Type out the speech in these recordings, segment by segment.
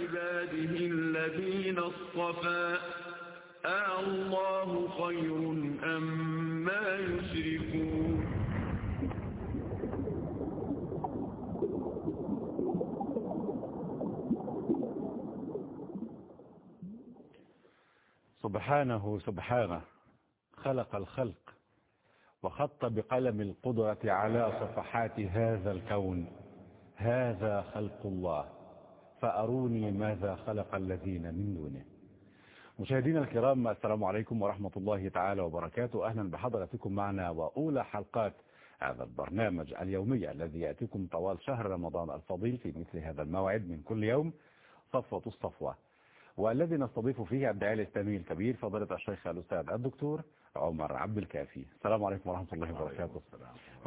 عباده الذين اصطفى. آه الله خير أم يشركون. سبحانه سبحانه خلق الخلق وخط بقلم القدرة على صفحات هذا الكون. هذا خلق الله. فأروني ماذا خلق الذين من دونه. مشاهدينا الكرام السلام عليكم ورحمة الله تعالى وبركاته. أهلا بحضرتكم معنا وأولى حلقات هذا البرنامج اليومي الذي يأتيكم طوال شهر رمضان الفضيل في مثل هذا الموعد من كل يوم صفوة الصفوة. والذي نستضيف فيه الداعي الإسلامي الكبير فضيلة الشيخ الأستاذ الدكتور عمر عبد الكافي. السلام عليكم ورحمة الله وبركاته.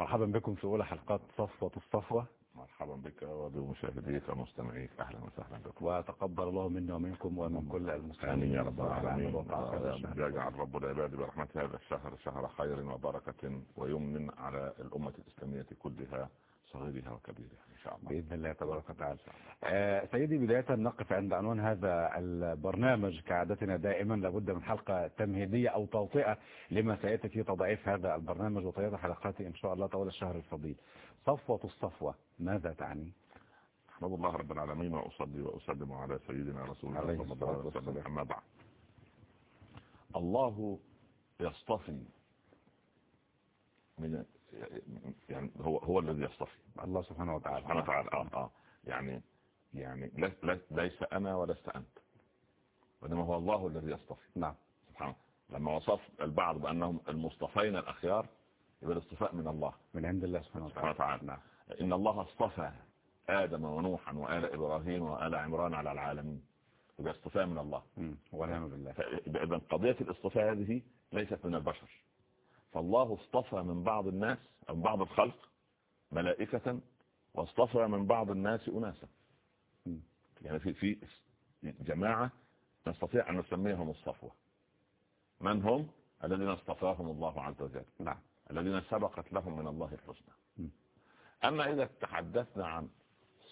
مرحبا بكم في أولى حلقات صفوة الصفوة. مرحبا بك وبمشاهديك ومستمعيك. أهلا وسهلا بكم وتقبل الله منا ومنكم ومن كل المسلمين آمين يا رب العالمين. يجعل رب العباد برحمته هذا الشهر شهر خير وبركة ويمن على الأمة الإسلامية كلها صغيرها وكبيرها إن شاء الله. بإذن الله تبارك وتعالى. آه سيدي بداية نقف عند عنوان هذا البرنامج. كعادتنا دائما لابد من حلقة تمهيدية أو توطئة لما سيأتي في تضعيف هذا البرنامج وطيات حلقاته إن شاء الله طوال الشهر الفضيل. صفوة الصفوة ماذا تعني؟ أحمد الله رب العالمين وأصلي وأسلم على سيدنا رسول الله صلى الله عليه وسلم أما بعد. الله يصطفي من يعني هو هو الذي يصطفي. الله سبحانه وتعالى. سبحانه وتعالى. آه آه. يعني يعني ليس أنا ولست أنت. وإنما هو الله الذي يصطفي. نعم. سبحانه لما وصف البعض بأنهم المصطفين الأخيار يبقى الاصطفاء من الله. من عند الله سبحانه وتعالى, وتعالى. نعم. إن الله اصطفى آدم ونوحا وآل إبراهيم وآل عمران على العالمين. يبقى اصطفاء من الله. ونعم بالله. إذا قضية الاصطفاء هذه ليست من البشر. فالله اصطفى من بعض الناس أو من بعض الخلق ملائكة واصطفى من بعض الناس أناسا. يعني في في جماعة نستطيع أن نسميهم الصفوة. من هم؟ الذين اصطفاهم الله عز وجل. نعم. الذين سبقت لهم من الله الحسنى. أما إذا تحدثنا عن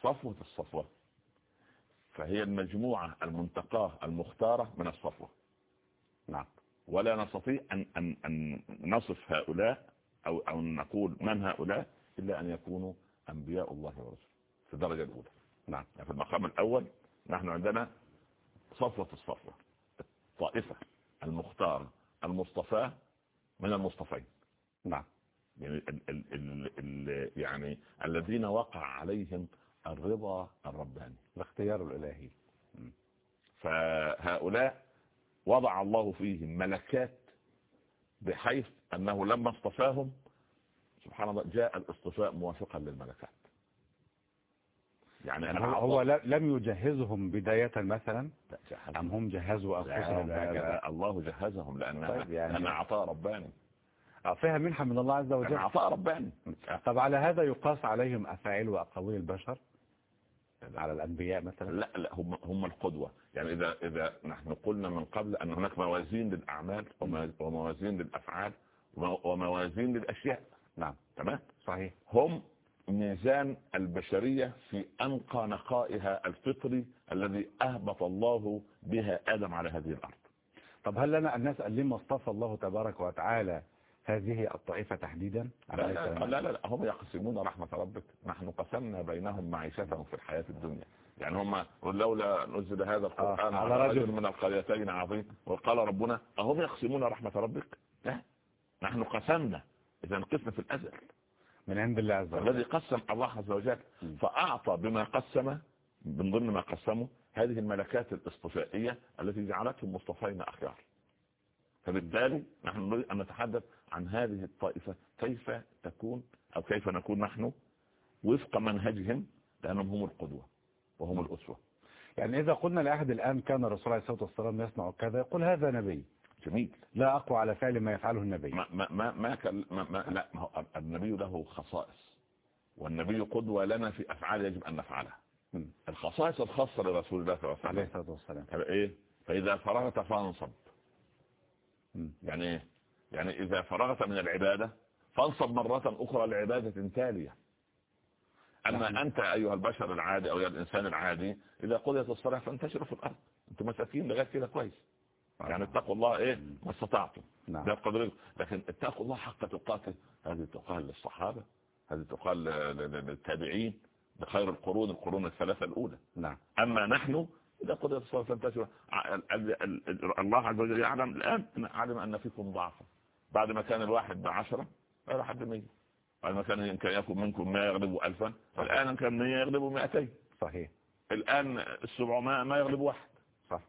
صفوة الصفوة فهي المجموعة المنتقاة المختارة من الصفوة. نعم. ولا نستطيع أن, أن, أن نصف هؤلاء أو, أو نقول من هؤلاء إلا أن يكونوا أنبياء الله ورسوله في الدرجة الأولى. نعم. يعني في المقام الأول نحن عندنا صفوة الصفوة الطائفة المختارة المصطفى من المصطفين. نعم. يعني, ال ال ال يعني الذين وقع عليهم الرضا الرباني الاختيار الإلهي. فهؤلاء وضع الله فيهم ملكات بحيث أنه لما اصطفاهم سبحان الله جاء الاصطفاء موافقا للملكات. يعني أنا هو لم يجهزهم بداية مثلا؟ أم هم جهزوا أنفسهم الله جهزهم لأن طيب يعني أنا عطاء رباني. فيها منحة من الله عز وجل. عطاء رباني طب على هذا يقاس عليهم أفاعيل وأقاويل البشر؟ على الأنبياء مثلا؟ لا لا هم هم القدوة. يعني إذا إذا نحن قلنا من قبل أن هناك موازين للأعمال وموازين للأفعال وموازين للأشياء. نعم. تمام؟ صحيح. هم ميزان البشرية في أنقى نقائها الفطري الذي أهبط الله بها آدم على هذه الأرض. طب هل لنا أن نسأل لما اصطفى الله تبارك وتعالى هذه الطائفة تحديدا؟ لا لا, لا, لا, لا هم يقسمون رحمة ربك. نحن قسمنا بينهم معيشتهم في الحياة الدنيا. يعني هم لولا نزل هذا القرآن آه على رجل من القريتين عظيم وقال ربنا أهم يقسمون رحمة ربك؟ لا. نحن قسمنا. إذا قسم في الأزل. من عند الله عز وجل. الذي قسم الله عز وجل فأعطى بما قسم من ضمن ما قسمه هذه الملكات الاصطفائية التي جعلتهم مصطفين أخيار. فبالتالي نحن نريد أن نتحدث عن هذه الطائفة كيف تكون أو كيف نكون نحن وفق منهجهم لأنهم هم القدوة وهم الأسوة. يعني إذا قلنا لأحد الآن كان الرسول عليه الصلاة والسلام يصنع كذا يقول هذا نبي. جميل. لا أقوى على فعل ما يفعله النبي. ما ما ما, ما, ما, ما لا ما هو النبي له خصائص والنبي قدوة لنا في أفعال يجب أن نفعلها. الخصائص الخاصة لرسول الله صلى الله عليه الصلاة والسلام. إيه؟ فإذا فرغت فانصب. يعني إيه يعني إذا فرغت من العبادة فانصب مرة أخرى لعبادة تالية. أما أنت أيها البشر العادي أو يا الإنسان العادي إذا قضيت الصلاة فانتشروا في الأرض. أنتم مساكين لغاية كده كويس. يعني اتقوا الله إيه؟ ما استطعتم. نعم. ده لكن اتقوا الله حق تقاته. هذه تقال للصحابة هذه تقال للتابعين بخير القرون القرون الثلاثة الأولى. نعم. أما نحن إذا قضيت الصلاة فانتشروا. الله عز وجل يعلم الآن علم أن فيكم ضعفا. بعد ما كان الواحد بعشرة إلى حد مية بعد ما كان كان يكون منكم ما يغلب ألفا الآن كان مية يغلب مئتين. صحيح. الآن السبعمائة ما يغلب واحد. صح.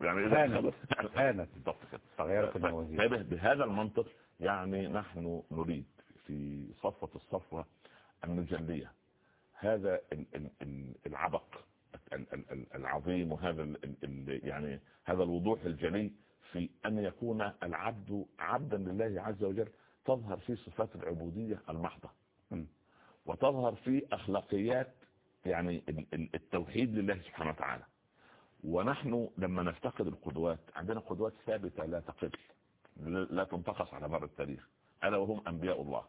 يعني هانت. هانت. بالضبط كده. تغيرت الموازين بهذا المنطق يعني نحن نريد في صفوة الصفوة النجلية هذا العبق العظيم وهذا يعني هذا الوضوح الجلي في أن يكون العبد عبدا لله عز وجل تظهر فيه صفات العبودية المحضة. وتظهر فيه أخلاقيات يعني التوحيد لله سبحانه وتعالى. ونحن لما نفتقد القدوات عندنا قدوات ثابتة لا تقل لا تنتقص على مر التاريخ. ألا وهم أنبياء الله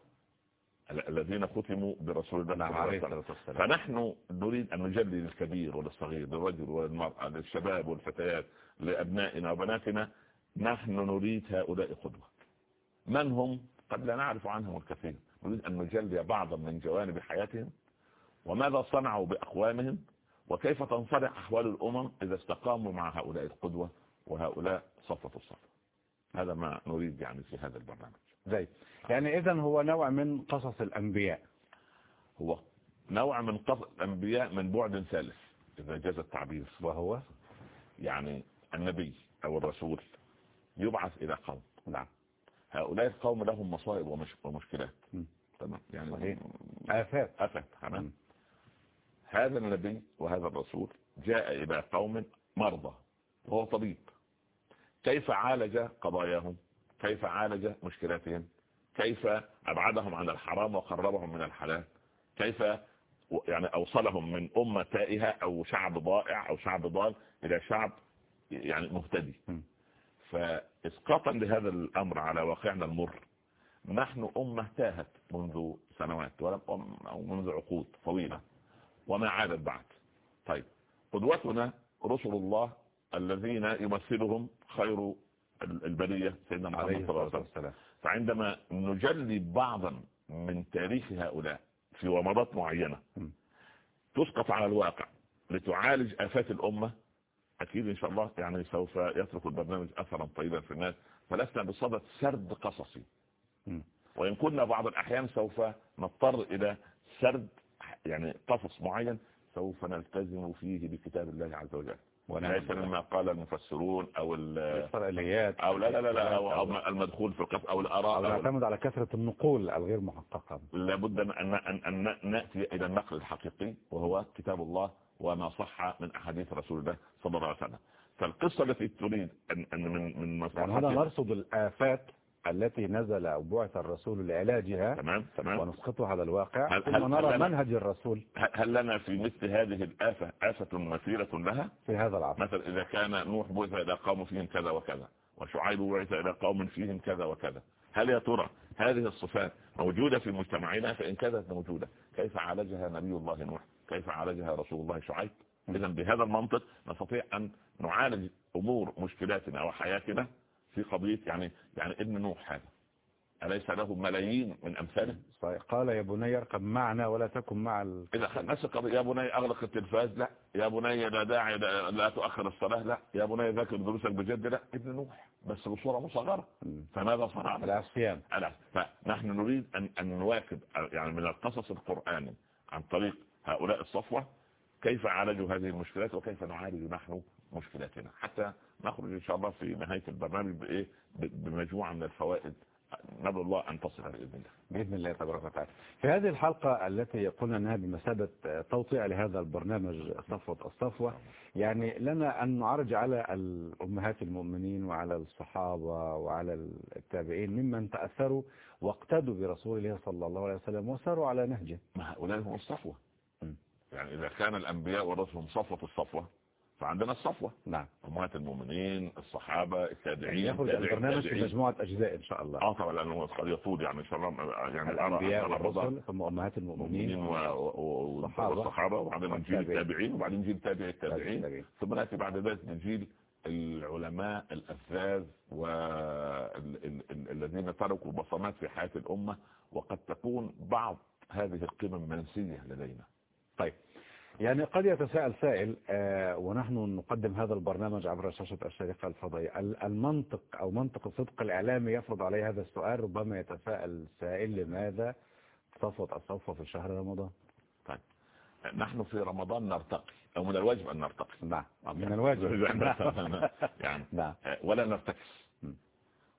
الذين ختموا برسول الله نعم عليه الصلاة والسلام. فنحن نريد أن نجلي للكبير وللصغير للرجل والمرأة للشباب والفتيات لأبنائنا وبناتنا نحن نريد هؤلاء قدوة. من هم؟ قد لا نعرف عنهم الكثير. نريد أن نجلي بعضا من جوانب حياتهم وماذا صنعوا بأقوامهم وكيف تنصلح أحوال الأمم إذا استقاموا مع هؤلاء القدوة وهؤلاء صفة الصف. هذا ما نريد يعني في هذا البرنامج. زي يعني إذا هو نوع من قصص الأنبياء. هو نوع من قصص الأنبياء من بعد ثالث إذا جاز التعبير. وهو؟ يعني النبي أو الرسول. يبعث إلى قوم. نعم. هؤلاء القوم لهم مصائب ومش ومشكلات. تمام. يعني صحيح. آفات. آفات. تمام. هذا النبي وهذا الرسول جاء إلى قوم مرضى. وهو طبيب. كيف عالج قضاياهم؟ كيف عالج مشكلاتهم؟ كيف أبعدهم عن الحرام وقربهم من الحلال؟ كيف يعني أوصلهم من أمة تائهة أو شعب ضائع أو شعب ضال إلى شعب يعني مهتدي. فإسقاطا لهذا الأمر على واقعنا المر نحن أمة تاهت منذ سنوات ولم أو منذ عقود طويلة وما عادت بعد. طيب قدوتنا رسل الله الذين يمثلهم خير البرية سيدنا محمد عليه صلى الله عليه وسلم. والسلام. فعندما نجلي بعضا من تاريخ هؤلاء في ومضات معينة. تسقط على الواقع لتعالج آفات الأمة أكيد إن شاء الله يعني سوف يترك البرنامج أثرا طيبا في الناس فلسنا بصدد سرد قصصي. وإن كنا بعض الأحيان سوف نضطر إلى سرد يعني قصص معين سوف نلتزم فيه بكتاب الله عز وجل. وليس مما قال المفسرون أو ال- الإسرائيليات أو لا لا لا, لا أو, أو المدخول في القصص أو الآراء أو أو نعتمد على كثرة النقول الغير محققة. لابد ان ان أن نأتي إلى النقل الحقيقي وهو كتاب الله وما صح من أحاديث رسول الله صلى الله عليه وسلم. فالقصة التي تريد ان أن من من يعني مصلحتها نرصد الآفات التي نزل أو بعث الرسول لعلاجها تمام تمام. ونسقطها على الواقع هل- ثم هل- نرى هل منهج الرسول. هل لنا في مثل هذه الآفة آفة مثيرة لها؟ في هذا العصر. مثلا إذا كان نوح بعث إلى قوم فيهم كذا وكذا وشعيب بعث إلى قوم فيهم كذا وكذا هل يا ترى هذه الصفات موجودة في مجتمعنا؟ فإن كانت موجودة كيف عالجها نبي الله نوح؟ كيف عالجها رسول الله شعيب؟ إذا بهذا المنطق نستطيع أن نعالج أمور مشكلاتنا وحياتنا في قضية يعني يعني ابن نوح هذا. أليس له ملايين من أمثاله. قال يا بني اركب معنا ولا تكن مع ال... إذا نفس القضية يا بني أغلق التلفاز. لا. يا بني لا داعي لا, لا تؤخر الصلاة. لا. يا بني ذاكر دروسك بجد. لا. ابن نوح بس بصورة مصغرة. فماذا صنع؟ العصيان. فنحن نريد أن, أن نواكب يعني من القصص القرآني عن طريق هؤلاء الصفوة كيف عالجوا هذه المشكلات وكيف نعالج نحن مشكلاتنا؟ حتى نخرج إن شاء الله في نهاية البرنامج بإيه؟ بمجموعة من الفوائد. ندعو الله أن تصل بإذن الله بإذن الله تبارك وتعالى. في هذه الحلقة التي قلنا أنها بمثابة توطيع لهذا البرنامج صفوة الصفوة يعني لنا أن نعرج على الأمهات المؤمنين وعلى الصحابة وعلى التابعين ممن تأثروا واقتدوا برسول الله صلى الله عليه وسلم وساروا على نهجه. ما هؤلاء هم الصفوة. يعني إذا كان الأنبياء والرسل هم صفوة الصفوة فعندنا الصفوة نعم أمهات المؤمنين الصحابة التابعين يخرج التابعين، البرنامج في. مجموعة أجزاء إن شاء الله آه طبعا لأنه قد يطول يعني إن شاء الله يعني الأنبياء والرسل ثم أمهات المؤمنين والصحابة. وبعدين جيل. التابعين وبعدين جيل تابع التابعين. ثم نأتي بعد ذلك جيل العلماء الأفذاذ والذين تركوا بصمات في حياة الأمة وقد تكون بعض هذه القمم منسية لدينا يعني قد يتساءل سائل آه ونحن نقدم هذا البرنامج عبر شاشة الشريقة الفضائية. ال- المنطق أو منطق الصدق الإعلامي يفرض عليه هذا السؤال ربما يتساءل سائل لماذا صفوة الصفوة في شهر رمضان؟ طيب. نحن في رمضان نرتقي أو من الواجب أن نرتقي. نعم. من الواجب. يعني. نعم. ولا نرتكس.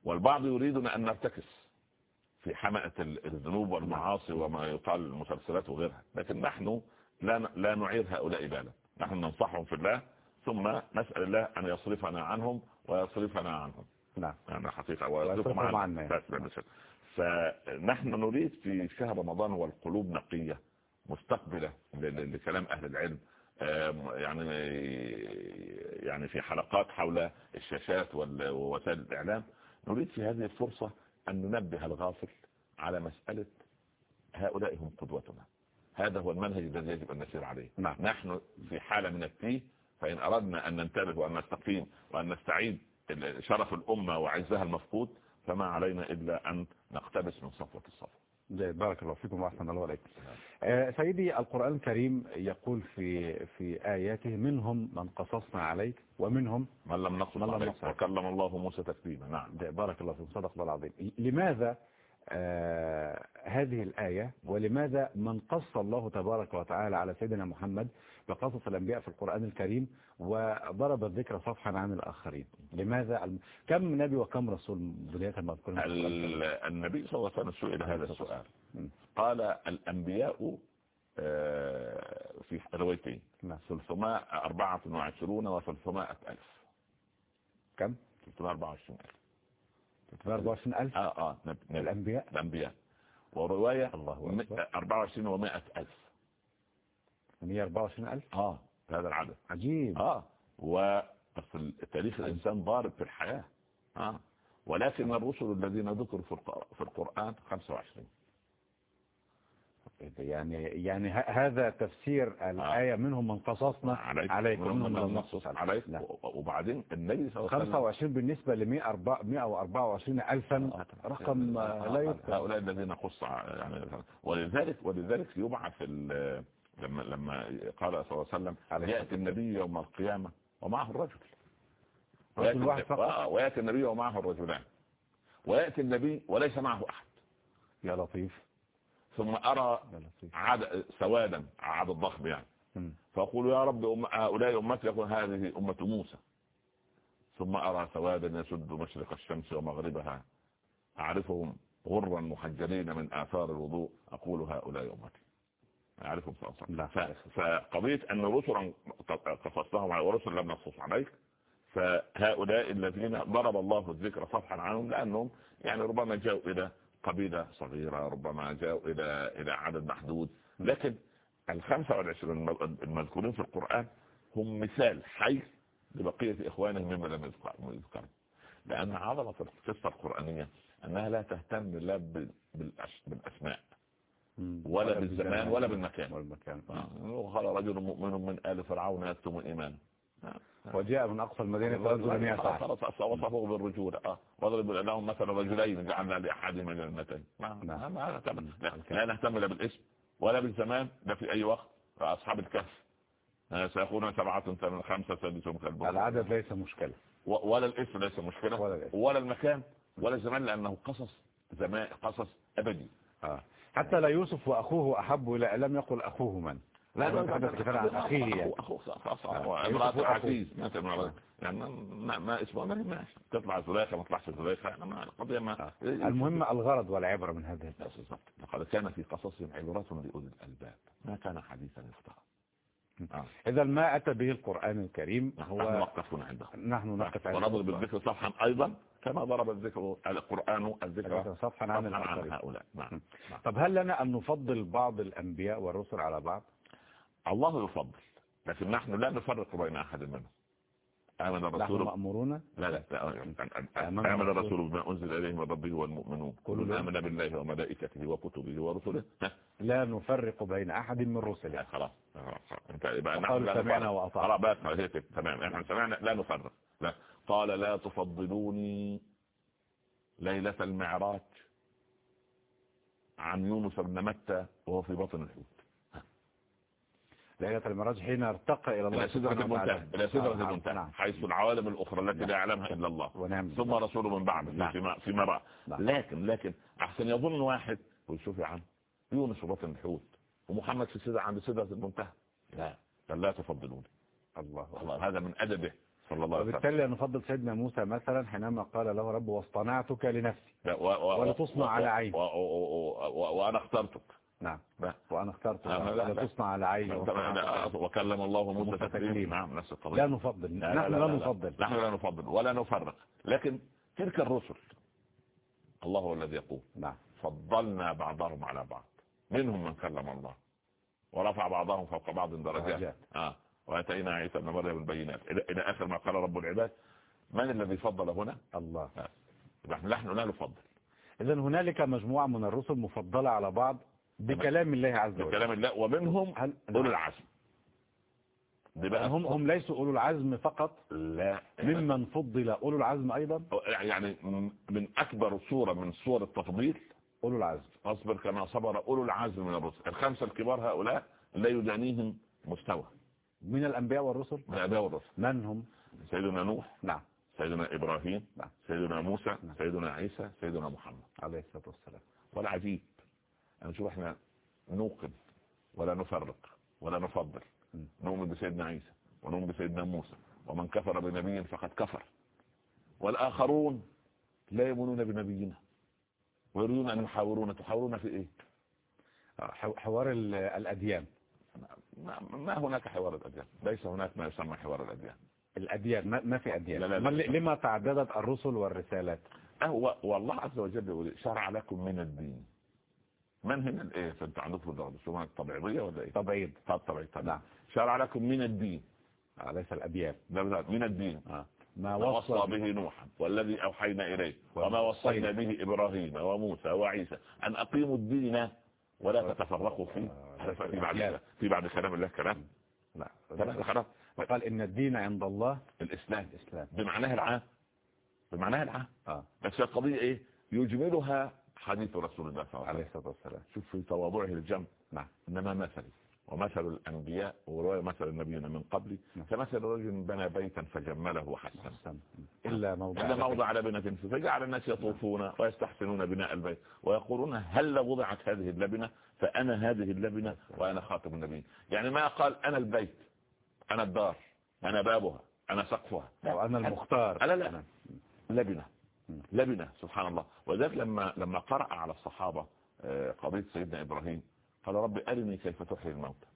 والبعض يريدنا أن نرتكس في حمأة ال- الذنوب والمعاصي وما يقال المسلسلات وغيرها. لكن نحن لا لا نعير هؤلاء بالا نحن ننصحهم في الله ثم نسأل الله أن يصرفنا عنهم ويصرفنا عنهم. نعم. يعني حقيقة ويصرفهم عنا. فنحن نريد في شهر رمضان والقلوب نقية مستقبلة لكلام أهل العلم. يعني يعني في حلقات حول الشاشات ووسائل الإعلام نريد في هذه الفرصة أن ننبه الغافل على مسألة هؤلاء هم قدوتنا. هذا هو المنهج الذي يجب أن نسير عليه. نعم. نحن في حالة من التيه فإن أردنا أن ننتبه وأن نستقيم وأن نستعيد شرف الأمة وعزها المفقود فما علينا إلا أن نقتبس من صفوة الصفوة جيد. بارك الله فيكم وأحسن الله عليكم آه، سيدي القرآن الكريم يقول في في آياته منهم من قصصنا عليك ومنهم من لم عليه نقصد. وكلم الله موسى تكليما. نعم. بارك الله فيكم. صدق الله العظيم. لماذا هذه الآية ولماذا من قص الله تبارك وتعالى على سيدنا محمد بقصص الأنبياء في القرآن الكريم وضرب الذكر صفحا عن الآخرين؟ لماذا الم... كم نبي وكم رسول بداية؟ ال- النبي صلى الله عليه وسلم سئل هذا السؤال. قال الأنبياء آه، في روايتين. نعم. 324 و 300 ألف. كم؟ 324 ألف. 24 ألف؟ آه آه نب- نب- الأنبياء؟ الأنبياء. ورواية الله م- أكبر. 24 و 100 ألف. 124 ألف؟ آه هذا العدد. عجيب. آه وأصل تاريخ الإنسان ضارب في الحياة. آه ولكن الرسل الذين ذكروا في القرآن 25 يعني يعني هذا تفسير الآية منهم من قصصنا عليك عليك منهم ومنهم من نقصص عليك نعم. وبعدين النبي صلى الله عليه وسلم 25 بالنسبة ل 124 ألفا رقم آه، لا يذكر هؤلاء الذين ع- يعني ولذلك ولذلك يبعث لما لما قال صلى الله عليه وسلم يأتي النبي يوم القيامة ومعه الرجل. رجل واحد فقط؟ آه، ويأتي النبي ومعه الرجلان. ويأتي النبي وليس معه أحد. يا لطيف. ثم أرى عدد سوادا عدد ضخم يعني. فأقول يا رب أم هؤلاء أمتي يقول هذه أمة موسى. ثم أرى سوادا يسد مشرق الشمس ومغربها. أعرفهم غرا محجلين من آثار الوضوء. أقول هؤلاء أمتي. أعرفهم ف- فقضية أن رسلا قصصناهم على ورسل لم نقصص عليك. فهؤلاء الذين ضرب الله الذكر صفحا عنهم لأنهم يعني ربما جاءوا إلى قبيلة صغيرة ربما جاءوا إلى إلى عدد محدود. لكن الخمسة والعشرين المذكورين في القرآن هم مثال حي لبقية إخوانهم مما لم يذكر- لأن عظمة القصة القرآنية أنها لا تهتم لا بالأسماء. ولا بالزمان ولا بالمكان. والمكان وقال رجل مؤمن من آل فرعون يكتم الإيمان. وجاء من أقصى المدينة رجل يسعى خلاص وصفه بالرجولة آه واضرب لهم مثلا رجلين جعلنا لأحدهما جنتين ما نعم. ما نهتم لا, نهتم لا بالاسم ولا بالزمان لا في أي وقت أصحاب الكهف آه، سيكون سبعة ثمان خمسة سادسهم كلبهم العدد ليس مشكلة ولا الاسم ليس مشكلة ولا الاسم. ولا المكان ولا الزمان لأنه قصص زمان قصص أبدي آه. حتى لا يوسف وأخوه أحب إلى لم يقل أخوه من لا لا تحدث كثيرا عن أخيه يعني. أخوه خلاص آه. إمرأة يوسف العزيز مثلا يعني ما ما اسمه ما تطلع زليخة ما تطلعش زليخة القضية ما. المهم الغرض والعبرة من هذه لا بالضبط. لقد كان في قصصهم عبرة لأولي الألباب. ما كان حديثا يفترى آه. إذا ما أتى به القرآن الكريم نحن هو وقفنا عنده. نحن نقف عند ونضرب بالذكر صفحا أيضا كما ضرب الذكر القرآن الذكر صفحا عن عن هؤلاء. نعم. طب هل لنا أن نفضل بعض الأنبياء والرسل على بعض؟ الله يفضل لكن نحن لا نفرق بين أحد منهم. آمن نحن الرسول مأمورون لا لا لا آمن آمن الرسول. بما أنزل إليه من ربه والمؤمنون. كل آمن بالله وملائكته وكتبه ورسله. لا نفرق بين أحد من رسله. خلاص. خلاص. انت يبقى لا سمعنا. وأطعنا. كده تمام. إحنا سمعنا لا نفرق. لا. قال لا تفضلوني ليلة المعراج عن يونس بن متى وهو في بطن الحوت. ليلة المعراج حين ارتقى إلى الله سبحانه وتعالى. المنتهى إلى سدرة آه، نعم، المنتهى نعم. حيث العوالم الأخرى التي لا يعلمها إلا الله ونعم ثم رسول من بعد نعم. فيما فيما رأى نعم. لكن لكن أحسن يظن واحد ويشوف يا عم يونس في بطن الحوت ومحمد في سدرة عند سدرة المنتهى لا لا تفضلوني الله والله هذا من أدبه صلى الله عليه وسلم وبالتالي نفضل سيدنا موسى مثلا حينما قال له رب واصطنعتك لنفسي ولتصنع على عيني. وأنا اخترتك نعم. وأنا اخترتك لا،. لتصنع على عيني. وكلم الله موسى تكليما. نعم نفس القضية لا نفضل. نحن لا نفضل. نحن لا نفضل ولا نفرق. لكن تلك الرسل الله هو الذي يقول. نعم. فضلنا بعضهم على بعض. منهم من كلم الله. ورفع بعضهم فوق بعض درجات. آه. وآتينا عيسى ابن مريم البينات. إلى آخر ما قال رب العباد. من الذي فضل هنا؟ الله. يبقى نحن نحن لا نفضل. إذا هنالك مجموعة من الرسل مفضلة على بعض. بكلام الله عز وجل. بكلام الله ومنهم هل- أولو العزم. دي بقى هم هم ليسوا أولو العزم فقط؟ لا. ممن فضل أولو العزم أيضا؟ يعني من أكبر صورة من صور التفضيل. أولو العزم. أصبر كما صبر أولو العزم من الرسل. الخمسة الكبار هؤلاء لا يدانيهم مستوى. من الأنبياء والرسل؟ من الأنبياء والرسل. من هم؟ سيدنا نوح. نعم. سيدنا إبراهيم. نعم. سيدنا موسى. نعم. سيدنا عيسى. سيدنا محمد. عليه الصلاة والسلام. والعجيب أن نشوف إحنا نوقن ولا نفرق ولا نفضل. نؤمن بسيدنا عيسى ونؤمن بسيدنا موسى. ومن كفر بنبي فقد كفر. والآخرون لا يؤمنون بنبينا. ويريدون أن يحاورون تحاورون في إيه؟ ح- حوار ال- الأديان. ما, هناك حوار الأديان. ليس هناك ما يسمى حوار الأديان. الأديان ما في أديان. لا، لا، لا. لما تعددت الرسل والرسالات؟ هو والله عز وجل يقول شرع لكم من الدين. من هنا الايه فانت عندكم ده شو الطبيعية ولا إيه؟ تبعيد طب طبيعي طبيعي نعم. شرع لكم من الدين؟ آه، ليس بالذات من الدين. آه. ما وصى وصى به نوحا والذي أوحينا إليه. وما وصينا به إبراهيم وموسى وعيسى. أن أقيموا الدين ولا تتفرقوا فيه. هذا في بعد في بعد كلام الله كلام. لا. خلاص. قال إن الدين عند الله الإسلام. الإسلام. بمعناه العام. بمعناه العام. آه. بس القضية إيه؟ يجملها حديث رسول الله صلى الله عليه وسلم. شوف في تواضعه الجم نعم. إنما مثلي ومثل الأنبياء ورواية مثل النبيين من قبلي نعم. كمثل رجل بنى بيتا فجمله وحسنه أحسن. إلا موضع إلا موضع لبنة فيه فجعل الناس يطوفون ويستحسنون بناء البيت. ويقولون هل وضعت هذه اللبنة؟ فأنا هذه اللبنة وأنا خاتم النبي يعني ما قال أنا البيت أنا الدار أنا بابها أنا سقفها. وأنا المختار. لا. لا لبنة. لبنة سبحان الله. وذلك لما لما قرأ على الصحابة آه، قضية سيدنا إبراهيم قال رب أرني كيف تحيي الموتى.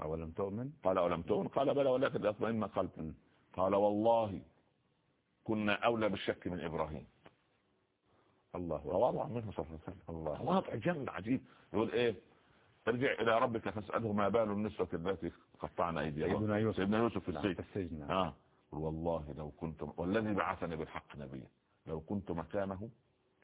أولم تؤمن؟ قال أولم تؤمن؟ قال بلى ولكن ليطمئن قلبي قال والله كنا أولى بالشك من إبراهيم. الله. تواضع منه صلى الله عليه وسلم. الله جمل عجيب. يقول إيه؟ ارجع إلى ربك فاسأله ما بال النسوة التي قطعن أيديهم. سيدنا يوسف. في نعم، في السجن. السجن. قل والله لو كنت والذي بعثني بالحق نبيا. لو كنت مكانه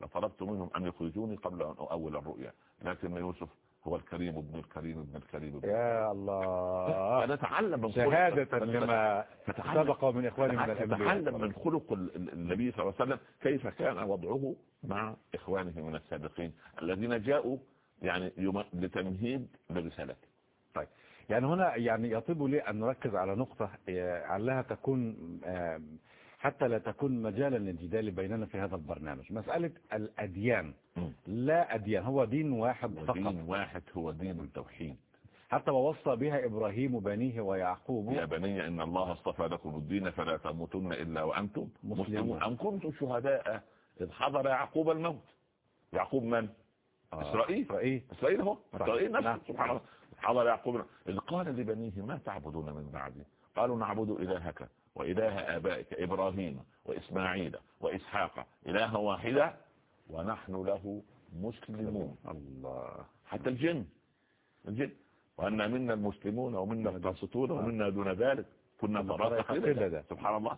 لطلبت منهم أن يخرجوني قبل أن أؤول الرؤيا. لكن يوسف هو الكريم ابن الكريم ابن الكريم ابن يا الله. فنتعلم من شهادة لما سبق من إخواني من نتعلم الأنبياء. من خلق ال- ال- النبي صلى الله عليه وسلم كيف كان وضعه مع إخوانه من السابقين الذين جاءوا يعني لتمهيد لرسالته يعني هنا يعني يطيب لي أن نركز على نقطة آه، علها تكون آه، حتى لا تكون مجالا للجدال بيننا في هذا البرنامج. مسألة الأديان. لا أديان هو دين واحد فقط. ودين واحد هو دين التوحيد. حتى ووصى بها إبراهيم بنيه ويعقوب. يا بني إن الله اصطفى لكم الدين فلا تموتن إلا وأنتم مسلمون. أم كنتم شهداء إذ حضر يعقوب الموت؟ يعقوب من؟ آه، إسرائيل. إسرائيل. إسرائيل هو. إسرائيل نفسه. نعم. سبحان الله. حضر يعقوب إذ قال لبنيه ما تعبدون من بعدي؟ قالوا نعبد إلهك وإله آبائك إبراهيم وإسماعيل وإسحاق. إلها واحدا ونحن له مسلمون. الله. حتى الجن. الجن. وأن منا المسلمون ومنا القاسطون ومنا دون ذلك. كنا طرائق قلدا. سبحان الله.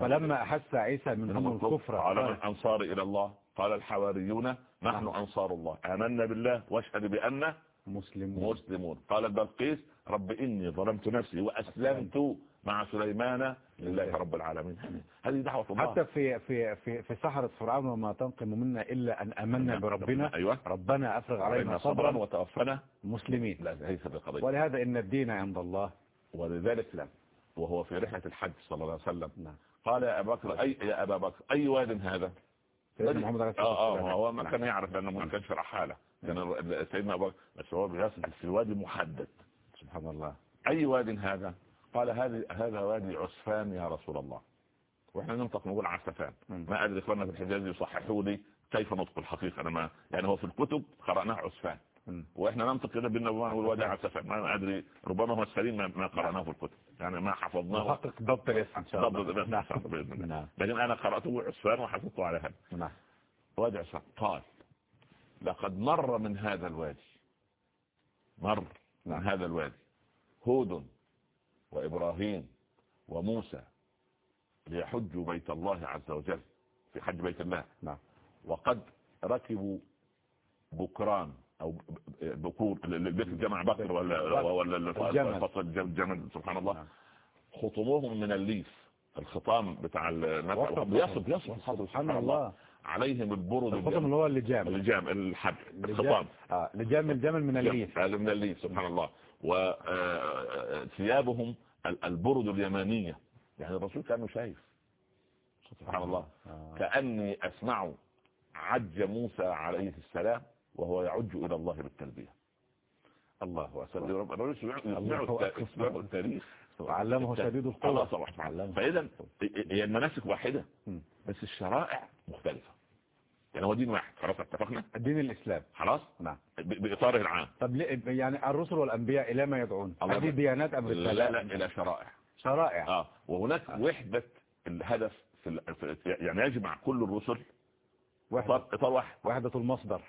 فلما أحس عيسى منهم الكفر قال من قال أنصار إلى الله؟ قال الحواريون نحن أنصار الله. آمنا بالله واشهد بأن مسلمون. مسلمون. قال بلقيس رب إني ظلمت نفسي وأسلمت مع سليمان لله رب العالمين. هذه دعوة الله. حتى في في في في سحرة فرعون وما تنقم منا إلا أن آمنا بربنا. أيوة. ربنا أفرغ علينا صبرا وتوفنا. مسلمين. لا ليس بقضية ولهذا إن الدين عند الله. ولذلك لا وهو في رحلة الحج صلى الله عليه وسلم. نعم. قال يا أبا بكر أي يا أبا بكر أي واد هذا؟ محمد عليه الصلاة آه آه والسلام. هو ما كان يعرف لأنه ما كانش رحالة كان سيدنا أبو بكر بس هو بيصل في وادي محدد. سبحان الله. أي واد هذا؟ قال هذا هذا وادي عسفان يا رسول الله. وإحنا ننطق نقول عسفان. ما أدري إخواننا في الحجاز يصححوا لي كيف نطق الحقيقة. أنا ما يعني هو في الكتب قرأناه عسفان. وإحنا ننطق كده نقول وادي عسفان. ما أدري ربما هو السليم ما- ما قرأناه في الكتب. يعني ما حفظناه. نحقق ضبط الاسم إن شاء الله. نعم. بإذن الله. نعم لكن أنا قرأته عسفان وحفظته على هذا. نعم. وادي عسفان. قال لقد مر من هذا الوادي مر من نعم. هذا الوادي هود وإبراهيم وموسى ليحجوا بيت الله عز وجل في حج بيت الله نعم وقد ركبوا بكران ب- بكور البيت الجمع بكر ولا ولا الجمل. سبحان الله نعم. خطمهم من الليف الخطام بتاع وصف. يصب يصب سبحان الله عليهم البرد الخطم اللي هو اللجام اللجام. الخطام آه لجام الجمل من الليف من الليف سبحان الله. وثيابهم البرد اليمانية. يعني الرسول كأنه شايف. سبحان الله. آه. كأني أسمع عج موسى عليه السلام وهو يعج إلى الله بالتلبية. الله أكبر. الرسول يسمع التاريخ. علمه شديد القوة. فإذا هي المناسك واحدة. بس الشرائع مختلفة. يعني هو دين واحد خلاص اتفقنا؟ الدين الإسلام. خلاص؟ نعم. ب- بإطاره العام. طب ليه؟ يعني الرسل والأنبياء إلى ما يدعون. هذه. ديانات أم لا لا إلى شرائع. شرائع. آه وهناك وحدة الهدف في يعني يجمع كل الرسل. وحدة, إطار إطار واحد. وحدة المصدر.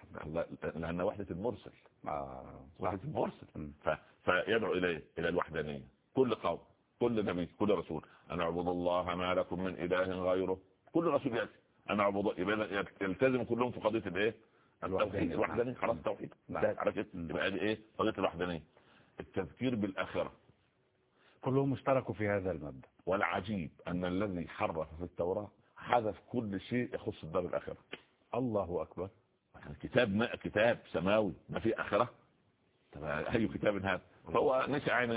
لأن وحدة المرسل. آه. وحدة المرسل. ف... فيدعو إليه إلى الوحدانية. كل قوم كل نبي كل رسول. أن اعبدوا الله ما لكم من إله غيره. كل رسول يأتي. أن اعبدوا يبقى يلتزم كلهم في قضية الإيه؟ التوحيد. الوحدانية. خلاص التوحيد. نعم. انتهت على كده مم. يبقى دي إيه؟ قضية الوحدانية. التذكير بالآخرة. كلهم اشتركوا في هذا المبدأ. والعجيب أن الذي حرف في التوراة حذف كل شيء يخص الدار الآخرة. الله أكبر. كتاب ما كتاب سماوي ما فيه آخرة؟ طب أي كتاب هذا؟ فهو نسى عين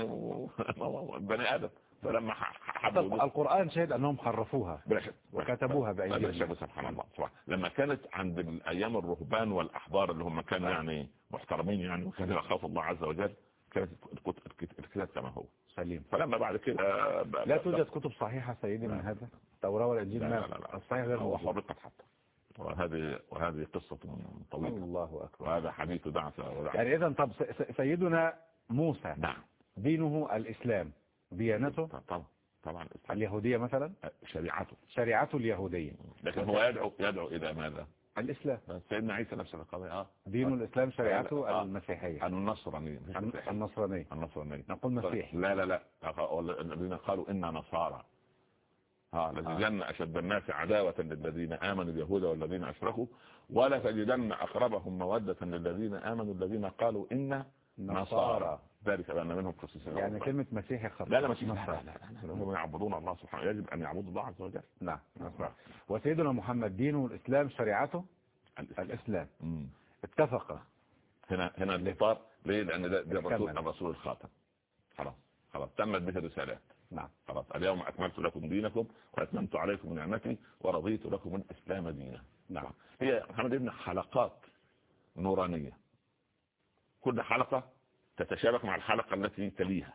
بني آدم. فلما حتى القرآن شهد أنهم حرفوها بلا شك وكتبوها بلا بأيديهم شك سبحان الله. سبحان لما كانت عند الأيام الرهبان والأحبار اللي هم كانوا يعني محترمين يعني وكانوا يخافوا الله عز وجل كانت الكت- الكت- الكتاب كما هو. سليم. فلما بعد كده لا توجد كتب صحيحة سيدي من. هذا؟ التوراة والإنجيل لا لا لا, لا. الصحيح غير هو حرقت حتى. وهذه وهذه قصة طويلة. الله أكبر. وهذا حديث دعسة يعني إذا طب سيدنا موسى نعم. دينه الإسلام. ديانته طبعا طبعا اليهودية مثلا؟ شريعته. شريعته اليهودية. لكن هو يدعو يدعو إلى ماذا؟ الإسلام. سيدنا عيسى نفس القضية آه. دين الإسلام شريعته آه. المسيحية. النصرانية. النصرانية. النصرانية. نقول مسيحي. لا لا لا. الذين قالوا إنا نصارى. ها لتجدن أشد الناس عداوة للذين آمنوا اليهود والذين أشركوا ولا تجدن أقربهم مودة للذين آمنوا الذين قالوا إنا نصارى. ذلك بأن منهم قصصين يعني كلمة مسيحي خرج لا لا مش لا لا. هم يعبدون الله سبحانه يجب أن يعبدوا الله عز وجل. نعم. نعم. وسيدنا محمد دينه الإسلام شريعته؟ الإسلام. مم. اتفق. هنا هنا الإطار. ليه؟ لأن ده, ده الرسول. الرسول الخاتم. خلاص خلاص. تمت به الرسالات. نعم. خلاص. اليوم أكملت لكم دينكم وأتممت عليكم نعمتي ورضيت لكم الإسلام دينا. نعم. هي محمد ابن حلقات نورانية. كل حلقة تتشابك مع الحلقة التي تليها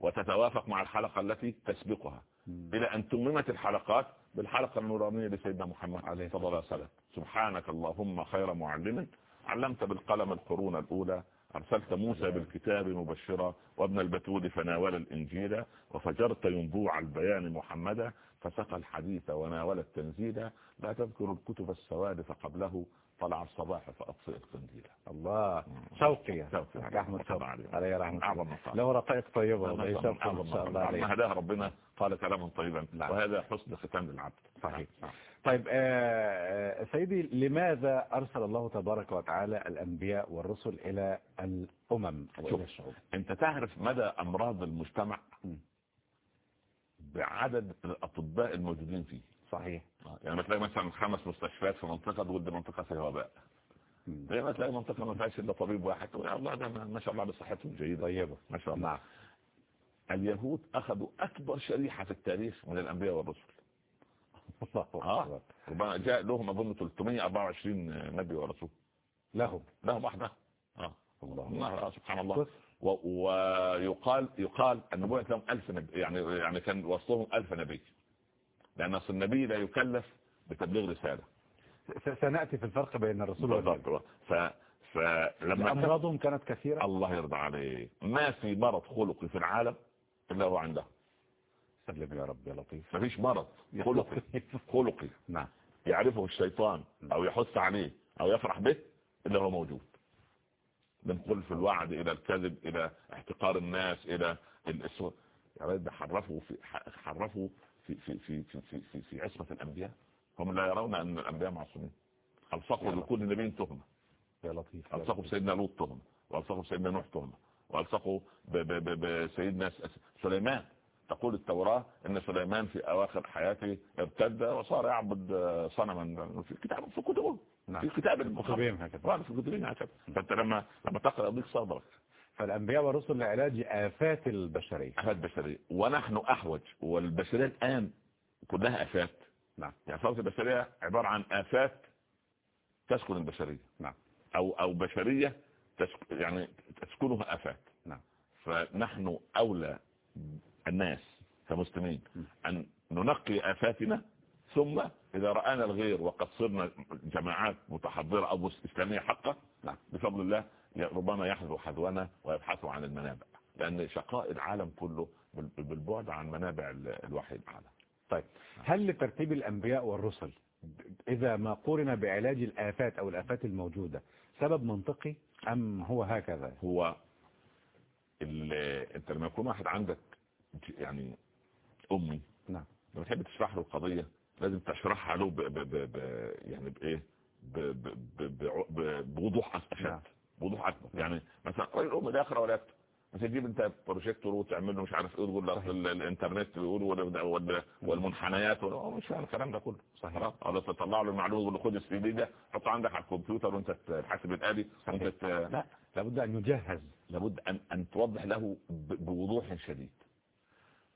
وتتوافق مع الحلقة التي تسبقها. إلى أن تممت الحلقات بالحلقة النورانية لسيدنا محمد عليه صلى الله عليه وسلم. سبحانك اللهم خير معلم. علمت بالقلم القرون الأولى. أرسلت موسى بالكتاب مبشرا. وابن البتول فناول الإنجيل. وفجرت ينبوع البيان محمدا. فسقى الحديث وناول التنزيل. لا تذكر الكتب السواد فقبله. طلع الصباح فأطفئ القنديل الله شوقي أحمد شوقي عليه. أعظم الله. له رقائق شاء الله. عليه هداه ربنا قال كلاما طيبا نعم. وهذا حسن ختام للعبد صحيح. نعم. طيب آه، آه، سيدي لماذا أرسل الله تبارك وتعالى الأنبياء والرسل إلى الأمم وإلى. الشعوب أنت تعرف مدى أمراض المجتمع. بعدد الأطباء الموجودين فيه صحيح. يعني ما تلاقي مثلا خمس مستشفيات في منطقة تقول دي منطقه فيها وباء مم. زي ما تلاقي منطقة ما فيهاش إلا طبيب واحد. تقول يا الله ده ما شاء الله بصحتهم جيدة. طيبة. ما شاء الله. نعم. اليهود أخذوا أكبر شريحة في التاريخ من الأنبياء والرسل. الله آه. ربما جاء لهم أظن 324 نبي ورسول. لهم. لهم واحدة. آه. الله. الله آه، سبحان الله. ويقال يقال النبوة لهم ألف نبي يعني يعني كان وسطهم ألف نبي. لأن أصل النبي لا يكلف بتبليغ رسالة. سنأتي في الفرق بين الرسول والنبي. ف فلما أمراضهم كانت كثيرة. الله يرضى عليه. ما في مرض خلقي في العالم إلا هو عنده. سلم يا رب يا لطيف. ما فيش مرض خلقي. خلقي. نعم. يعرفه الشيطان أو يحث عليه أو يفرح به إلا هو موجود. من خلف الوعد إلى الكذب إلى احتقار الناس إلى السوء يا رب ده حرفوا في حرفوا في في في في في, في, في عصمة الأنبياء هم لا يرون أن الأنبياء معصومين. ألصقوا لكل نبي تهمة. يا لطيف ألصقوا. بسيدنا لوط تهمة وألصقوا بسيدنا نوح تهمة وألصقوا بسيدنا سليمان. تقول التوراة إن سليمان في أواخر حياته ارتد وصار يعبد صنما. في كتاب في كتبه. نعم. في كتاب وأنا في كتبين هكذا. فأنت لما لما تقرأ يضيق صدرك. فالأنبياء والرسل لعلاج آفات البشرية. آفات بشريه ونحن أحوج والبشرية الآن كلها آفات. نعم. يعني صارت البشرية عبارة عن آفات تسكن البشرية. نعم. أو أو بشرية تسك يعني تسكنها آفات. نعم. فنحن أولى الناس كمسلمين أن ننقي آفاتنا ثم إذا رآنا الغير وقد صرنا جماعات متحضرة أو إسلامية حقا نعم. بفضل الله ربما يحذو حذونا ويبحثوا عن المنابع لأن شقاء العالم كله بال- بالبعد عن منابع ال- الوحي الاعلى طيب هل لترتيب الأنبياء والرسل إذا ما قورن بعلاج الآفات أو الآفات الموجودة سبب منطقي أم هو هكذا؟ هو أنت لما يكون واحد عندك يعني أمي نعم. لما تحب تشرح له القضية لازم تشرحها له ب ب ب ب يعني بإيه؟ ب ب ب ب ب بوضوح نعم. بوضوح أكبر يعني مثلا راجل أم لا يقرأ ولا بس تجيب أنت بروجيكتور وتعمل له مش عارف إيه تقول له الإنترنت بيقول والمنحنيات مش الكلام ده كله. صحيح. ولا تطلع له المعلومة وتقول له خد السي دي ده حطه عندك على الكمبيوتر وأنت الحاسب الآلي وأنت ت- لا لابد أن يجهز. لابد أن, أن توضح له بوضوح شديد.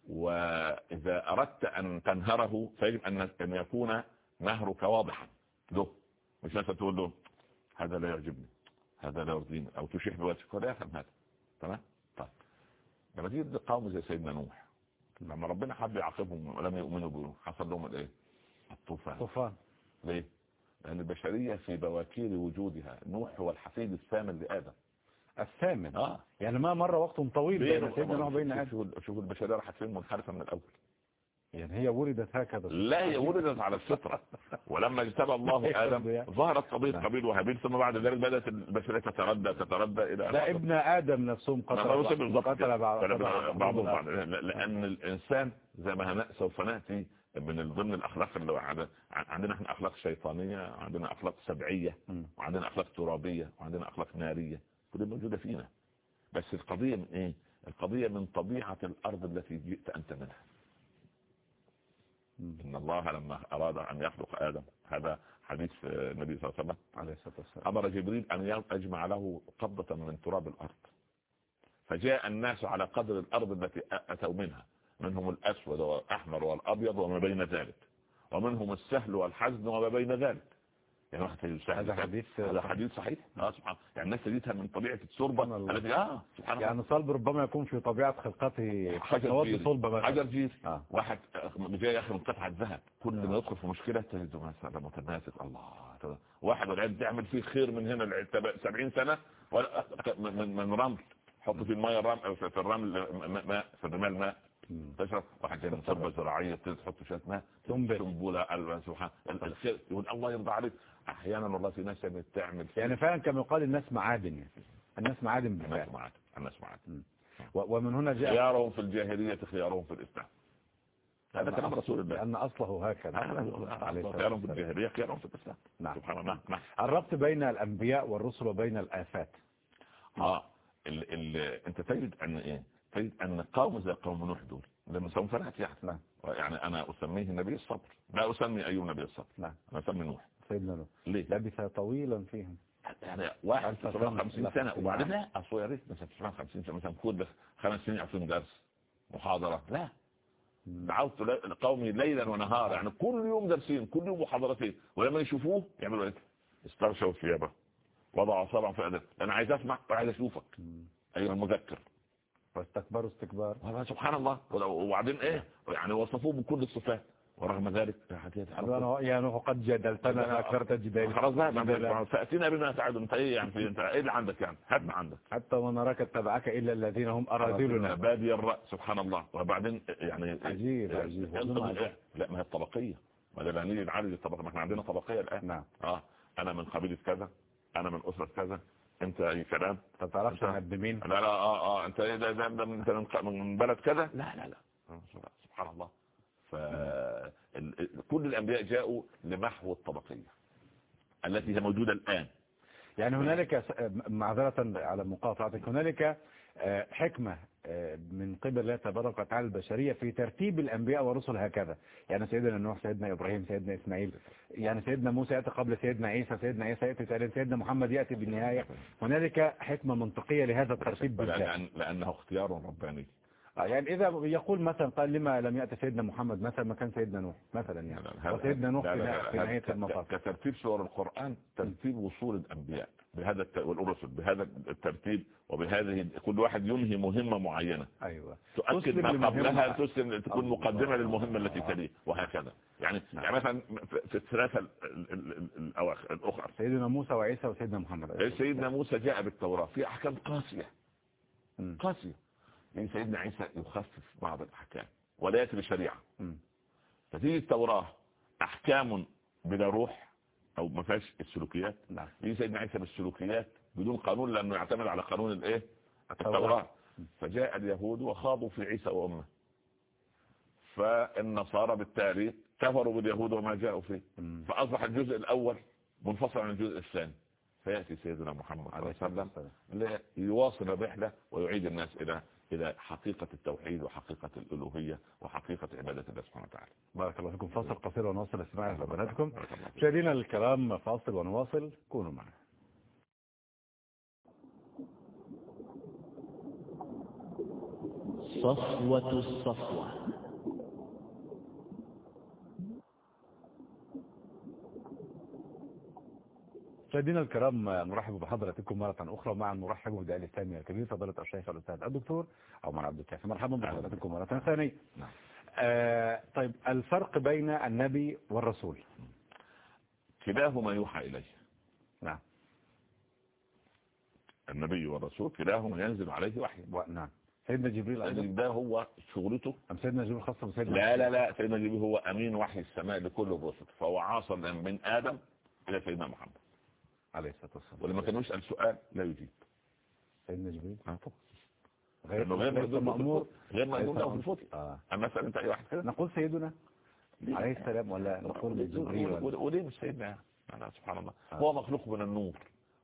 وإذا أردت أن تنهره فيجب أن أن يكون نهرك واضحا. له مش مثلا تقول له هذا لا يعجبني. هذا لا يرضيني أو تشيح بوجهك ولا يفهم هذا. تمام؟ طيب. لما تيجي قوم زي سيدنا نوح. لما ربنا حب يعاقبهم ولم يؤمنوا به حصل لهم الإيه؟ الطوفان. طوفان. ليه؟ لأن البشرية في بواكير وجودها. نوح هو الحفيد الثامن لآدم. الثامن. آه. يعني ما مر وقت طويل بين سيدنا نوح شوف شوف البشرية راحت فين منحرفة من الأول. يعني هي ولدت هكذا لا هي ولدت على الفطرة. ولما اجتبى الله آدم ظهرت قضيه نعم. قابيل وهابيل ثم بعد ذلك بدأت البشرية تتردى تتردى إلى لا ابن آدم نفسهم نعم، قتل بالظبط قتل. بعض- بعضهم لأن الإنسان زي ما سوف نأتي من ضمن الأخلاق اللي عند- عندنا إحنا أخلاق شيطانية عندنا أخلاق سبعية مم. وعندنا أخلاق ترابية وعندنا أخلاق نارية. كل موجودة فينا. بس القضية من إيه؟ القضية من طبيعة الأرض التي جئت أنت منها. إن الله لما أراد أن يخلق آدم هذا حديث النبي صلى الله عليه وسلم. عليه الصلاة والسلام. أمر جبريل أن يجمع له قبضة من تراب الأرض. فجاء الناس على قدر الأرض التي أتوا منها. منهم الأسود والأحمر والأبيض وما بين ذلك. ومنهم السهل والحزن وما بين ذلك. يعني يسهل هذا حديث هذا حديث صحيح. آه سبحان يعني الناس تجدها من سبحان الله. التي آه سبحان الله. يعني صلب ربما يكون في طبيعة خلقته حجر. صلبة حجر جير آه. واحد جاي ياخذ قطعة ذهب. كل ما يدخل في مشكلة تجد مثلا متناسق الله. واحد والعيال تعمل فيه خير من هنا ل 70 سنة. ولا من من- من رمل. حط في الميه الرمل في الرمل ماء- ماء في الرمال ماء. مم. تشرب واحد جاي من تربه زراعية تحط شوية ماء. سنبله سبحان يقول الله يرضى عليك. أحيانا والله في ناس بتعمل يعني فعلا كما يقال الناس معادن يعني. الناس معادن بالفعل الناس معادن. الناس معادن. ومن هنا جاء خيارهم في الجاهلية خيارهم في الإسلام. هذا كلام رسول الله. لأن أصله هكذا. خيارهم في. الجاهلية خيارهم في الإسلام. نعم. سبحان الله. نعم. الربط بين الأنبياء والرسل وبين الآفات. آه. ال ال أنت تجد أن إيه؟ تجد ان قوم زي قوم نوح دول. لما سوف فلات يعني نعم. يعني أنا أسميه نبي الصبر. لا أسمي اي نبي الصبر. نعم. أنا أسمي نوح. سيدنا نوح. ليه؟ لبث طويلا فيهم. يعني واحد ألف سنة. 950 سنة. لا. وبعدين لا يا ريت مثلا 950 سنة. مثلا كل خمس سنين يعطيهم درس. محاضرة. لا. دعوت قومي ليلا ونهارا. يعني كل يوم درسين كل يوم محاضرتين. ولما يشوفوه يعملوا إيه؟ استغشوا ثيابه وضعوا اصابعهم في اذنه أنا عايز أسمع وعايز أشوفك. أيها المذكر. واستكبروا استكبار. سبحان الله. وبعدين إيه؟ يعني وصفوه بكل الصفات. ورغم ذلك يا نوح قد جدلتنا أكثرت جدال خلاص بقى فأتينا بما تعد. أنت إيه يعني؟ في أنت إيه اللي عندك يعني؟ هات ما عندك. حتى ونراك اتبعك إلا الذين هم أراذلنا. بادي الرأي. سبحان الله. وبعدين يعني عجيب عجيب. لا لا ما هي الطبقية. ما ده هنيجي نعالج الطبقة ما إحنا عندنا طبقية الآن. نعم. آه أنا من قبيلة كذا. أنا من أسرة كذا. انت اي كلام؟ ما تعرفش أنا مين لا لا آه آه انت إيه ده ده ده انت من بلد كذا؟ لا لا لا. سبحان الله. ف كل الانبياء جاءوا لمحو الطبقية التي هي موجودة الآن. يعني هنالك معذرة على مقاطعتك هنالك حكمة آه، من قبل الله تبارك وتعالى البشرية في ترتيب الأنبياء والرسل هكذا. يعني سيدنا نوح سيدنا إبراهيم سيدنا إسماعيل يعني سيدنا موسى يأتي قبل سيدنا عيسى سيدنا عيسى يأتي تالي سيدنا محمد يأتي بالنهاية. هنالك حكمة منطقية لهذا الترتيب بالذات. لأن لأنه اختيار رباني. آه، يعني إذا يقول مثلا قال لما لم يأتي سيدنا محمد؟ مثلا مكان سيدنا نوح مثلا لا، يعني لا، وسيدنا نوح لا، في لا، في نهاية المطاف. كترتيب سور القرآن ترتيب وصول الأنبياء بهذا الت... والرسل بهذا الترتيب وبهذه كل واحد ينهي مهمة معينة. أيوة. تؤكد ما. قبلها تسلم تكون. مقدمة للمهمة التي تليه وهكذا. يعني نعم. يعني مثلا في الثلاثة ال- ال- ال- الأواخر الأخرى. سيدنا موسى وعيسى وسيدنا محمد. سيدنا موسى جاء بالتوراة في أحكام قاسية. قاسية. يعني سيدنا عيسى يخفف بعض الأحكام ولا يأتي بشريعة. فتيجي التوراة أحكام بلا روح أو ما فيهاش السلوكيات. يجي سيدنا عيسى بالسلوكيات بدون قانون لأنه يعتمد على قانون الإيه؟ التوراة. فجاء اليهود وخاضوا في عيسى وأمه. فالنصارى بالتالي كفروا باليهود وما جاءوا فيه. فأصبح الجزء الأول منفصل عن الجزء الثاني. فيأتي سيدنا محمد عليه الصلاة والسلام. ليواصل الرحلة ويعيد الناس إلى إلى حقيقة التوحيد وحقيقة الألوهية وحقيقة عبادة الله سبحانه وتعالى. بارك الله فيكم. فاصل قصير ونواصل. استماع خبراتكم مشاهدينا الكرام فاصل ونواصل. كونوا معنا. صفوة الصفوة. مشاهدينا الكرام نرحب بحضراتكم مرة أخرى مع نرحب بداء الإسلامي الكبير فضيلة الشيخ الأستاذ الدكتور عمر عبد الكافي. مرحبا بحضراتكم مرة ثانية. نعم. آه طيب الفرق بين النبي والرسول. كلاهما يوحى إليه. نعم. النبي والرسول كلاهما ينزل عليه وحي. نعم. سيدنا جبريل ده هو شغلته؟ أم سيدنا جبريل خاصة بسيدنا لا لا لا. سيدنا جبريل هو أمين وحي السماء لكل الرسل. فهو عاصر من آدم إلى سيدنا محمد. عليه الصلاة والسلام. ولما كان يسأل سؤال لا يجيب. سيدنا جبريل غير غير غير ليس مأذون مأمور غير مأذون له في آه. أما اسأل أنت أي واحد كده؟ نقول سيدنا عليه السلام ولا نقول جبريل ولا وليه مش سيدنا؟ يعني سبحان الله. آه. هو مخلوق من النور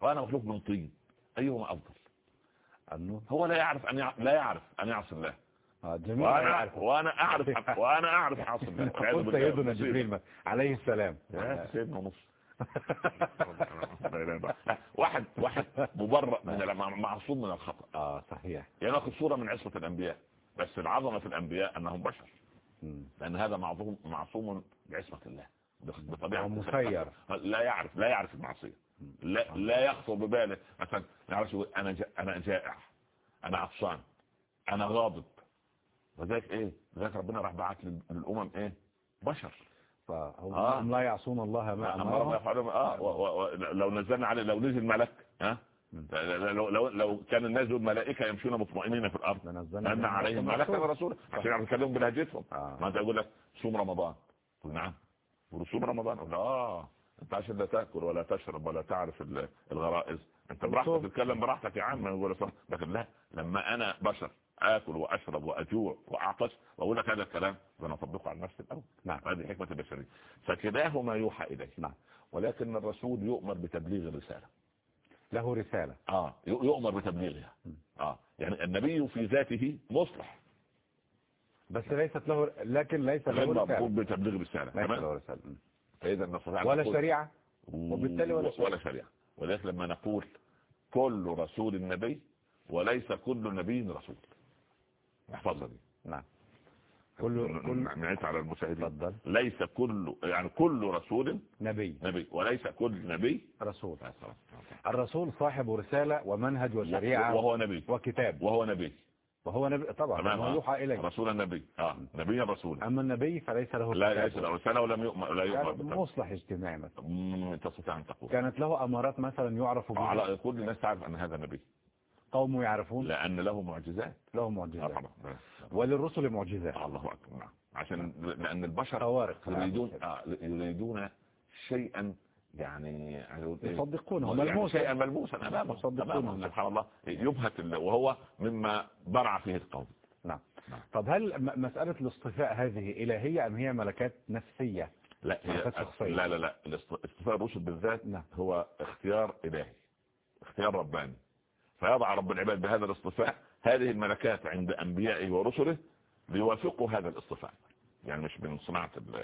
وأنا مخلوق من طين. أيهما أفضل؟ النور. هو لا يعرف أن يع... لا يعرف أن يعصي الله. آه جميل. وأنا يعرف. وأنا أعرف وأنا أعرف أعصي الله. والعياذ نقول بالله. سيدنا. جبريل عليه السلام. يا سيدنا نص. واحد واحد مبرأ من الم- معصوم من الخطأ. آه صحيح. يعني ناخذ صورة من عصمة الأنبياء بس العظمة في الأنبياء أنهم بشر. لأن هذا معصوم معصوم بعصمة الله. بطبيعة مسير. لا يعرف لا يعرف المعصية. لا لا يخطر بباله. مثلا يعرف يقول أنا أنا جائع. أنا عطشان. أنا غاضب. وذلك إيه؟ ذلك ربنا راح بعت لل- للأمم إيه؟ بشر. فهم آه. لا يعصون الله ما أمرهم يفعلون. آه و- و- و- لو نزلنا عليه لو نزل ملك ها؟ لو لو لو كان الناس دول ملائكه يمشون مطمئنين في الأرض. لنزلنا عليهم ملكا ورسولا عشان يتكلموا بلهجتهم. آه. ما أنت يقول لك صوم رمضان. نعم. ورسوم رمضان. أقول آه أنت عشان لا تأكل ولا تشرب ولا تعرف ال- الغرائز. أنت براحتك. تتكلم براحتك يا عم. لكن لا لما أنا بشر آكل وأشرب وأجوع وأعطش. وأقول لك هذا الكلام اطبقه على نفسي الأول. نعم. هذه حكمة البشرية. فكلاهما يوحى إليه. نعم. ولكن الرسول يؤمر بتبليغ الرسالة. له رسالة. آه. يؤمر بتبليغها. آه. يعني النبي في ذاته مصلح. بس ليست له لكن ليس له رسالة. بتبليغ الرسالة. ليس له رسالة. فإذا نستطيع ولا شريعة. وبالتالي ولا شريعة. ولا شريعة. ولذلك لما نقول كل رسول نبي وليس كل نبي رسول. احفظها دي نعم. كل كل نعيش على المشاهدين. اتفضل ليس كل يعني كل رسول نبي. نبي. وليس كل نبي رسول. الرسول صاحب رسالة ومنهج وشريعة وهو نبي. وكتاب. وهو نبي. وهو نبي. طبعا تمام. يوحى إليه رسول النبي. آه. نبي رسول أما النبي فليس له لا. ليس له رسالة ولم يؤمر لا بالتبليغ. مصلح اجتماعي مثلا. تستطيع أن تقول. كانت له أمارات مثلا يعرف بها. على كل الناس تعرف أن هذا نبي. قوم يعرفون؟ لأن له معجزات. له آه معجزات. طبعا. وللرسل معجزات. آه، الله أكبر. نعم. عشان لأن البشر خوارق يريدون آه، يريدون شيئا يعني إيه؟ يصدقونه يعني ملموسا شيئا ملموسا امامه يصدقونه. سبحان الله. يبهت وهو مما برع فيه القوم. نعم. نعم. طب هل مسألة الاصطفاء هذه إلهية أم هي ملكات نفسية؟ لا هي شخصية. لا لا لا. استفاء الرسل بالذات نعم. هو اختيار إلهي. اختيار رباني. فيضع رب العباد بهذا الاصطفاء هذه الملكات عند أنبيائه ورسله ليوافقوا هذا الاصطفاء. يعني مش من صناعة ال-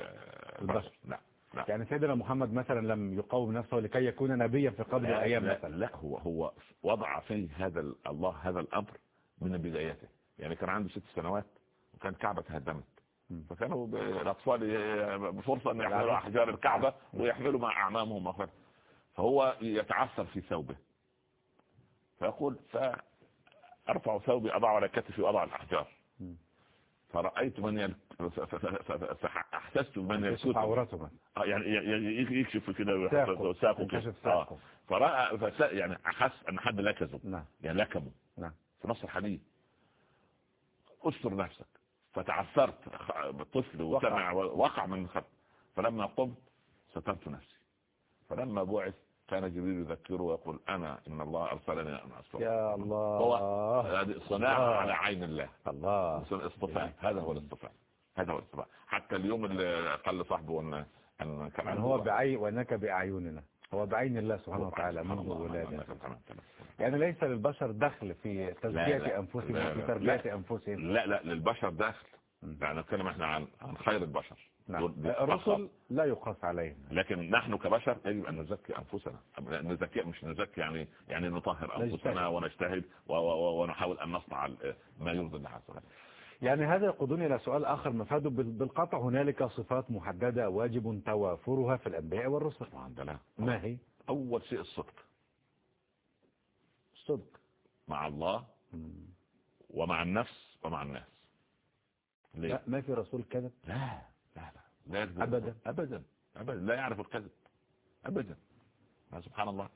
البشر. لا لا يعني سيدنا محمد مثلا لم يقوم نفسه لكي يكون نبيا في قبل الأيام لا, مثلا. لا هو هو وضع فيه هذا ال- الله هذا الأمر من بدايته. يعني كان عنده ست سنوات وكان كعبة تهدمت. فكانوا ب- الأطفال ي- بفرصه إن يحملوا العبث. أحجار الكعبة ويحملوا مع أعمامهم اخر فهو يتعثر في ثوبه. فيقول فأرفع ثوبي أضع على كتفي وأضع الاحجار. مم. فرأيت من يل... ف- ف- ف- ف- فأحسست بمن يكشف عورته آه، يعني يكشف كده ساقه. كده. يكشف آه. ساقه. فرأى. يعني أحس أن حد لكزه. نعم. يعني لكمه. نعم. في نص الحديث. استر نفسك. فتعثرت. طفل وسمع وقع من الخط فلما قمت سترت نفسي. فلما بعث كان جبريل يذكره ويقول أنا إن الله أرسلني أن أستر يا الله. هذه صناعة الله. على عين الله. الله. الاصطفاء هذا هو الاصطفاء هذا هو الاصطفاء حتى اليوم اللي قال صاحبه ان أن كان هو بعين وإنك بأعيننا. هو بعين الله سبحانه وتعالى منذ تمام. يعني ليس للبشر دخل في تزكية أنفسهم وفي لا، تربية. أنفسهم. لا لا للبشر داخل مم. يعني نتكلم إحنا عن عن خير البشر. نعم. دول الرسل لا يقاس عليهم لكن نحن كبشر يجب أن نزكي أنفسنا. نزكي مش نزكي يعني يعني نطهر أنفسنا نجتهد. ونجتهد ونحاول أن نصنع ال- ما يرضي الله عز وجل يعني هذا يقودني إلى سؤال آخر مفاده بال- بالقطع هنالك صفات محددة واجب توافرها في الأنبياء والرسل. عندنا. ما هي؟ أول شيء الصدق. الصدق مع الله. ومع النفس ومع الناس. ليه؟ لا ما في رسول كذب؟ لا. لا لا. لا يكذب أبداً. ابدا ابدا. لا يعرف الكذب ابدا. سبحان الله.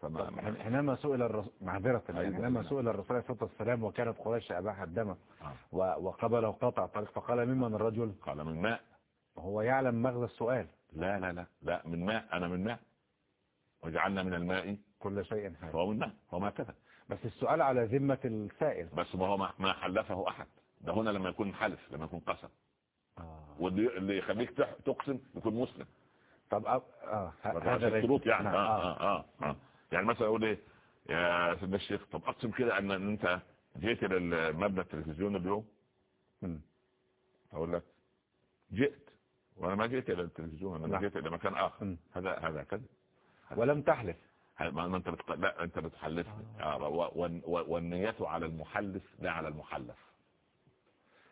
فما حينما سئل الرسول معذرة يعني أيوة. حينما سئل الرسول عليه الصلاة والسلام وكانت قريش أباح الدم آه. و- وقبله قطع الطريق فقال ممن الرجل؟ قال من ماء. وهو يعلم مغزى السؤال. لا لا لا لا. من ماء. أنا من ماء. وجعلنا من الماء كل شيء حال فهو من ماء. هو ما كذب بس السؤال على ذمة السائل. بس ما هو ما حلفه أحد. ده هنا لما يكون حلف لما يكون قسم. آه. واللي اللي يخليك تقسم يكون مسلم طب أب... آه. ه- هذا الشروط يعني نعم. آه آه آه آه. يعني مثلا أقول إيه يا سيدنا الشيخ طب أقسم كده ان أنت جيت إلى المبنى التلفزيون اليوم. أقول لك جئت وأنا ما جيت إلى التلفزيون أنا نعم. جيت إلى مكان آخر مم. هذا هذا كذب ولم تحلف ما أنت بتق... لا أنت بتحلف آه. والنية على المحلف لا على المحلف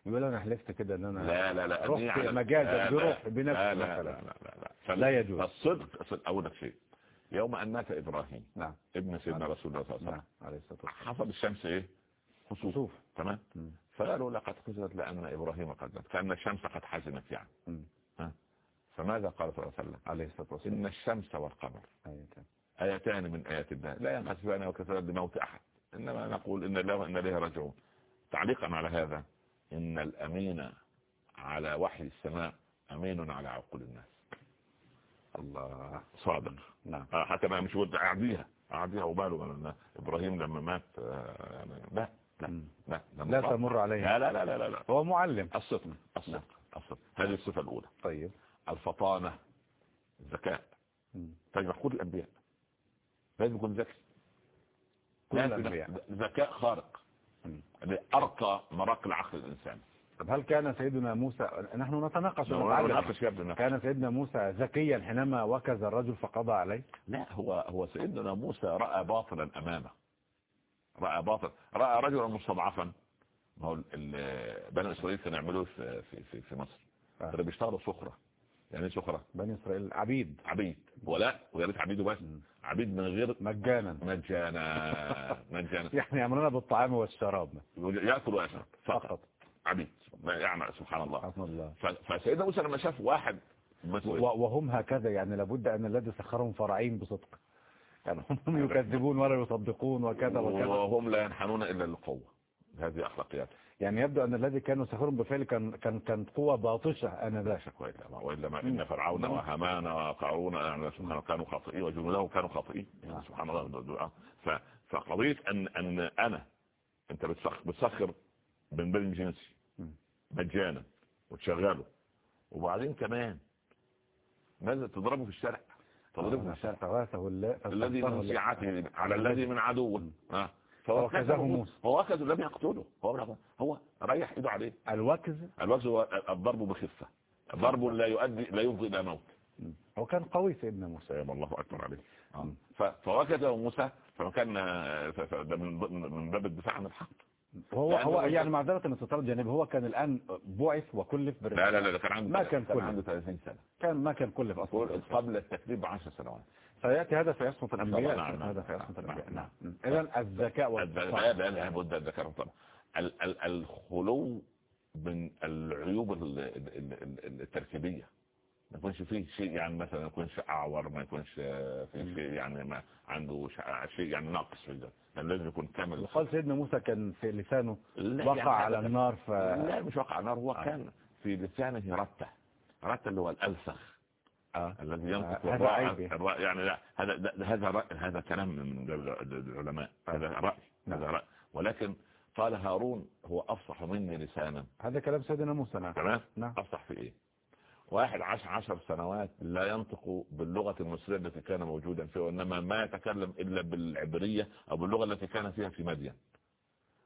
يقول أنا حلفت كده إن أنا لا لا لا رحت مجازا. بروح بنفسي لا لا. لا لا لا يجوز. فالصدق لك شيء يوم أن مات إبراهيم نعم. ابن سيدنا رسول الله صلى الله عليه نعم وسلم عليه والسلام. حصل الشمس إيه؟ خسوف. تمام. فقالوا لقد خسرت لأن إبراهيم قد مات. كأن الشمس قد حزنت يعني. فماذا قال صلى الله عليه وسلم؟ عليه الصلاة والسلام. إن الشمس والقمر. آيتان. من آيات الله. لا ينخسفان وكثرة لموت أحد. إنما نقول إن الله وإن إليه راجعون. تعليقا على هذا. إن الأمين على وحي السماء أمين على عقول الناس. الله صادق. نعم. آه، حتى ما مش ود أعديها. أعديها وباله من إبراهيم لما مات يعني لا. لا. لا. لا. تمر عليه. لا لا لا لا لا. هو معلم. الصدق الصدق الصدق هذه الصفة الأولى. طيب. الفطانة الذكاء. تجمع كل الأنبياء. لازم يكون ذكي. ذكاء خارق. لأرقى مراقي العقل الإنساني طب هل كان سيدنا موسى نحن نتناقش ابن كان سيدنا موسى ذكيا حينما وكز الرجل فقضى عليه؟ لا هو هو سيدنا موسى رأى باطلا أمامه. رأى باطل رأى رجلا مستضعفا. ما هو بني إسرائيل كانوا يعملوه في في في, مصر. آه. كانوا بيشتغلوا سخرة يعني إيه سخرة بني إسرائيل. عبيد. عبيد. ولا. ويا ريت عبيد بس مم. عبيد من غير مجانا. مجانا. مجانا. يعني يعملون بالطعام والشراب. يأكل ويشرب. فقط. فقط. عبيد. ما يعني سبحان الله. سبحان الله. فسيدنا موسى لما شاف واحد وهم هكذا. يعني لابد أن الذي سخرهم فرعين بصدق. يعني هم يكذبون ولا يصدقون وكذا وكذا. وهم لا ينحنون إلا للقوه هذه اخلاقيات يعني يبدو أن الذي كانوا يسخرهم بالفعل كان كان كانت قوة باطشة. لا انذاك شك والا ما وإلا ما إن فرعون وهامان وقارون يعني سبحان كانوا خاطئين وجنودهم كانوا خاطئين. يعني سبحان الله ف- فقضية ان أن أنا أنت بتسخر بتسخر من بين جنسي. مجانا وتشغله وبعدين كمان ماذا تضربه في الشارع؟ تضربه في الشارع. فغاثه الذي من على الذي من عدوه. ها فوكزه موسى. هو وكزه لم يقتله. هو هو ريح إيده عليه. الوكز. الوكز هو الضرب بخفة. ضرب لا يؤدي لا يفضي إلى موت. هو كان قوي سيدنا موسى. سيما الله أكبر عليه. ف- فوكزه موسى فكان ده من باب الدفاع عن الحق. هو هو يعني معذرة الاستطراد الجانبي هو كان الآن بعث وكلف لا لا لا كان عنده ما كان كان كله. عنده 30 سنة. كان ما كان كلف أصلا. قبل التكليف ب 10 سنوات. سياتي هذا في عصمه الأنبياء نعم، نعم، هذا في نعم، عصمه نعم، الأنبياء. نعم. نعم. اذا الذكاء لا والصحة. لا بد الذكر طبعا. ال- ال- الخلو من العيوب ال- ال- ال- ال- التركيبية. ما يكونش فيه شيء يعني مثلا ما يكونش أعور ما يكونش فيه شيء يعني ما عنده شيء يعني ناقص في ده. يعني لازم يكون كامل. وقال سيدنا موسى كان في لسانه لا وقع يعني على هذا- النار ف لا مش وقع نار هو آه. كان في لسانه رتة. رتة اللي هو الألسخ. آه. الذي ينطق. الراء- يعني لا هذا هذا رأي هذا كلام من العلماء هذا رأي نعم. هذا رأي. ولكن قال هارون هو أفصح مني لسانا. هذا كلام سيدنا موسى نعم. تمام؟ نعم. أفصح في إيه؟ واحد عاش عشر سنوات لا ينطق باللغة المصرية التي كان موجودا فيها وإنما ما يتكلم إلا بالعبرية أو باللغة التي كان فيها في مدين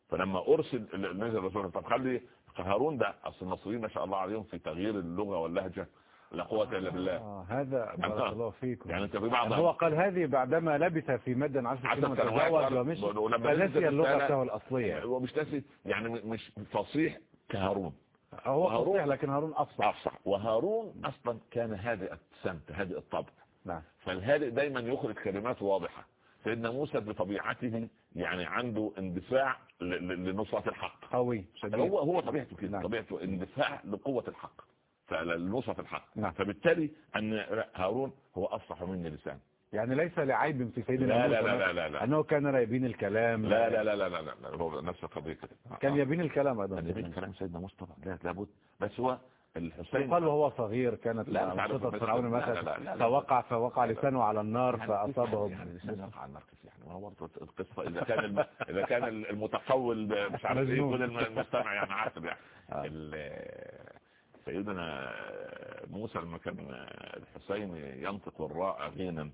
فلما أرسل نزل الرسول طب خلي هارون ده أصل المصريين ما شاء الله عليهم في تغيير اللغة واللهجة. لا قوة إلا بالله. آه هذا بارك الله فيكم. يعني أنت في بعض هو قال هذه بعدما لبث في مدى عشر سنين سنوات وتزوج ومشي فنسي لغته الأصلية. هو مش ناسي يعني مش فصيح كهارون. هو هارون- فصيح لكن هارون أفصح أفصح وهارون أصلا كان هادئ السمت هادئ الطبع. نعم. فالهادئ دايما يخرج كلمات واضحة. سيدنا موسى بطبيعته يعني عنده اندفاع لنصرة الحق. قوي هو هو طبيعته كده نعم. طبيعته اندفاع لقوة الحق. فلنصرة الحق نعم. فبالتالي أن هارون هو أفصح مني لسان يعني ليس لعيب في سيدنا لا لا لا لا لا لا أنه كان لا يبين الكلام لا لا لا لا لا, لا. هو نفس القضية كده كان يبين الكلام أيضا كان يبين كلام سيدنا طبعا لا لابد بس هو الحسين قال وهو صغير كانت بس- فرعون لا، لا، مثلا لا، لا، لا. فوقع فوقع لسانه على النار يعني فأصابه يعني لسان يقع على النار كيف يعني ما هو برضه القصة إذا كان. إذا كان المتقول مش عارف إيه. يقول المستمع يعني عاقل يعني آه. سيدنا موسى لما كان الحسين ينطق الراء غينا.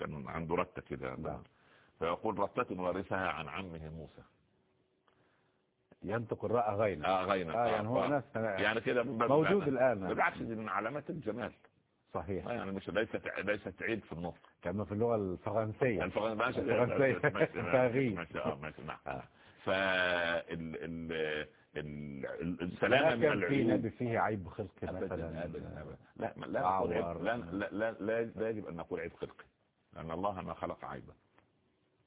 كان عنده رتة كده نعم. فيقول رتة وارثها عن عمه موسى ينطق الراء غينا آه غينا آه يعني هو آه. ناس يعني كده موجود. الآن بالعكس دي من علامات الجمال صحيح آه، يعني مش ليست ليست عيب في النطق كما في اللغة الفرنسية الفرنسي ماشي الفرنسية. ماشي ماشي فاغي. ماشي آه ماشي نعم آه. السلامة من كان في العيوب. نبي فيه عيب خلقي مثلا. أبداً، أبداً. لا لا أعور. نقول عيب لا لا لا لا, يجب أن نقول عيب خلقي لأن الله ما خلق عيبا.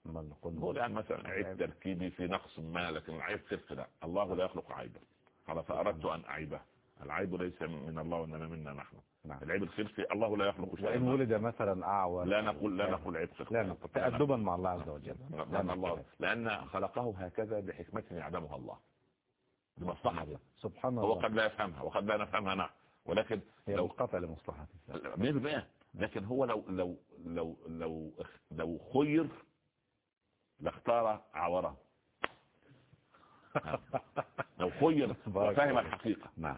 ما نقول. هو الآن مثلا عيب تركيبي في نقص ما لكن العيب خلقي لا. الله لا يخلق عيبا. قال فأردت أن أعيبه. العيب ليس من الله وإنما منا نحن. نعم. العيب الخلقي الله لا يخلق وإن شيئا ولد مثلا أعور. لا نقول لا نقول عيب خلقي لا نقول. تأدبا مع الله عز وجل. لأن الله لأن خلقه هكذا بحكمة يعلمها الله. بمصلحته سبحان هو الله. قد لا يفهمها وقد لا نفهمها نعم. ولكن هي لو مقاطع لمصلحته 100% لكن هو لو لو لو لو لو خير لاختار عوره. لو خير. وفهم الحقيقة. نعم.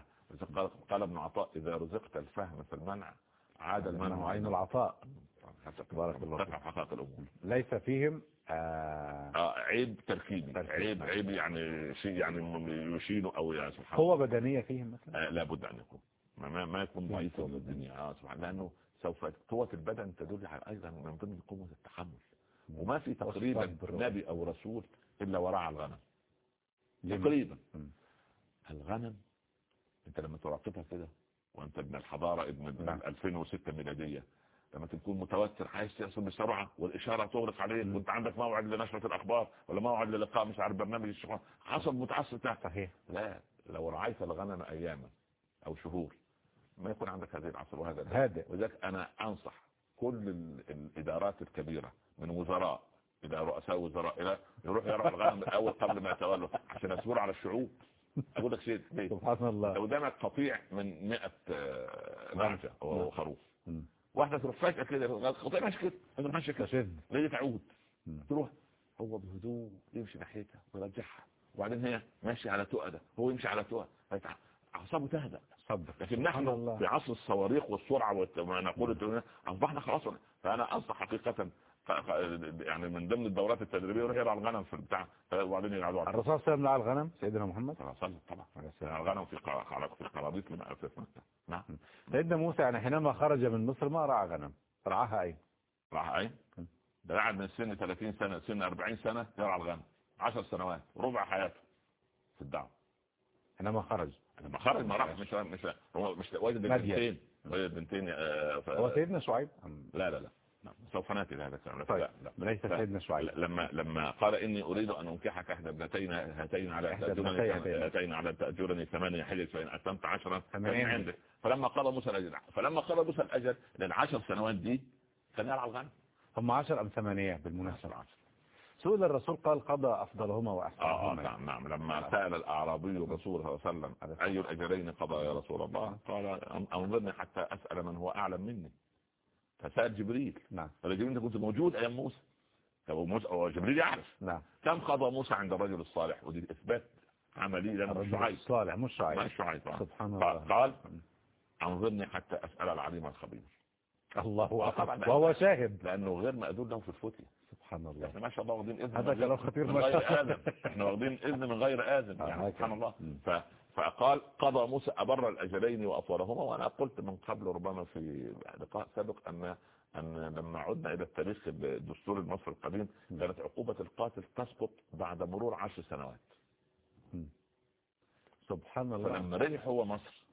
قال, قال ابن عطاء إذا رزقت الفهم في المنع عاد المنع عين العطاء. بارك الله حقائق الأمور. ليس فيهم آه آه عيب تركيبي تركيب. عيب عيب يعني شيء يعني يشيله أو يعني سبحان قوة بدنية فيهم مثلا؟ آه لابد أن يكون. ما, ما- يكون ضعيفا من الدنيا. آه سبحان لأنه سوف قوة البدن تدل على أيضا من ضمن قوة التحمل. وما في تقريبا. نبي أو رسول إلا ورعى الغنم. تقريبا. الغنم أنت لما تراقبها كده وأنت ابن الحضارة ابن ابن نعم. 2006 ميلادية لما تكون متوتر عايز تحصل بسرعة والإشارة تغلق عليك. وانت عندك موعد لنشرة الأخبار ولا موعد للقاء مش عارف برنامج الشغل حصل متعصب تحت صحيح لا لو رعيت الغنم أياما أو شهور ما يكون عندك هذه العصر وهذا. هادئ وذلك أنا أنصح كل ال- الإدارات الكبيرة من وزراء إلى رؤساء وزراء إلى يروح يرعى الغنم الأول قبل ما يتولوا عشان يصبر على الشعوب أقول لك شيء؟ سبحان الله لو قدامك قطيع من 100 آه، نعجة نعم. أو خروف. واحدة تروح فجأة كده قطيع ماشي كده أنت ماشي كده. ليه تعود. تروح هو بهدوء يمشي ناحيتها ويرجعها. وبعدين هي ماشي على تؤدة هو يمشي على تؤدة أعصابه تهدأ. لكن نحن. في عصر الصواريخ والسرعة وما نقول أصبحنا خلاص. فأنا أنصح حقيقة يعني من ضمن الدورات التدريبية يروح يرعى الغنم في البتاع وبعدين يقعدوا على الرسول صلى الله عليه وسلم الغنم سيدنا محمد صلى الله عليه وسلم طبعا الغنم في في قرابيط من مكة نعم سيدنا موسى يعني حينما خرج من مصر ما رعى غنم رعاها راح أين م. ده قاعد من سن 30 سنة سن 40 سنة يرعى الغنم 10 سنوات ربع حياته في الدعوة حينما خرج لما خرج ما راح مش مش مش مدين. بنتين وجد بنتين آه، هو سيدنا شعيب لا لا لا نعم. سوف نأتي لهذا الكلام. طيب لا لا ليس. سيدنا شعيب. لما لما قال إني أريد أن أنكحك احدى ابنتين هاتين على تأجرني هاتين. على تأجرني ثمانية حجج فإن اتممت ثمانين. فمن عندك. فلما قضى موسى الاجل فلما قضى موسى الاجل للعشر سنوات دي كان يرعى الغنم. هم عشر أم ثمانية بالمناسبة؟ عشر سئل الرسول قال قضى أفضلهما آه آه، وأحسنهما نعم نعم. لما سأل الأعرابي الرسول صلى الله عليه وسلم أي الاجلين قضى يا رسول الله؟ قال أن- أنظرني حتى أسأل من هو أعلم مني. فسأل جبريل. نعم. فجبريل أنت كنت موجود أيام موسى؟ طب موسى هو جبريل يعرف. نعم. كم قضى موسى عند الرجل الصالح؟ ودي إثبات عملي لأنه الرجل شعيب. الصالح مش شعيب. ما شعيب. سبحان قال- الله. قال أنظرني حتى أسأل العليم الخبير. الله طبعاً. أكبر وهو شاهد. لأنه غير مأذون له في الفتية. سبحان الله. إحنا ما شاء الله واخدين إذن هذا كلام خطير ما شاء الله. إحنا واخدين إذن من غير آذن. يعني. سبحان الله. ف فقال قضى موسى أبر الأجلين وأطولهما وأنا قلت من قبل ربما في لقاء سابق أن أن لما عدنا إلى التاريخ الدستور المصري القديم كانت عقوبة القاتل تسقط بعد مرور عشر سنوات. سبحان الله. فلما رجع هو مصر.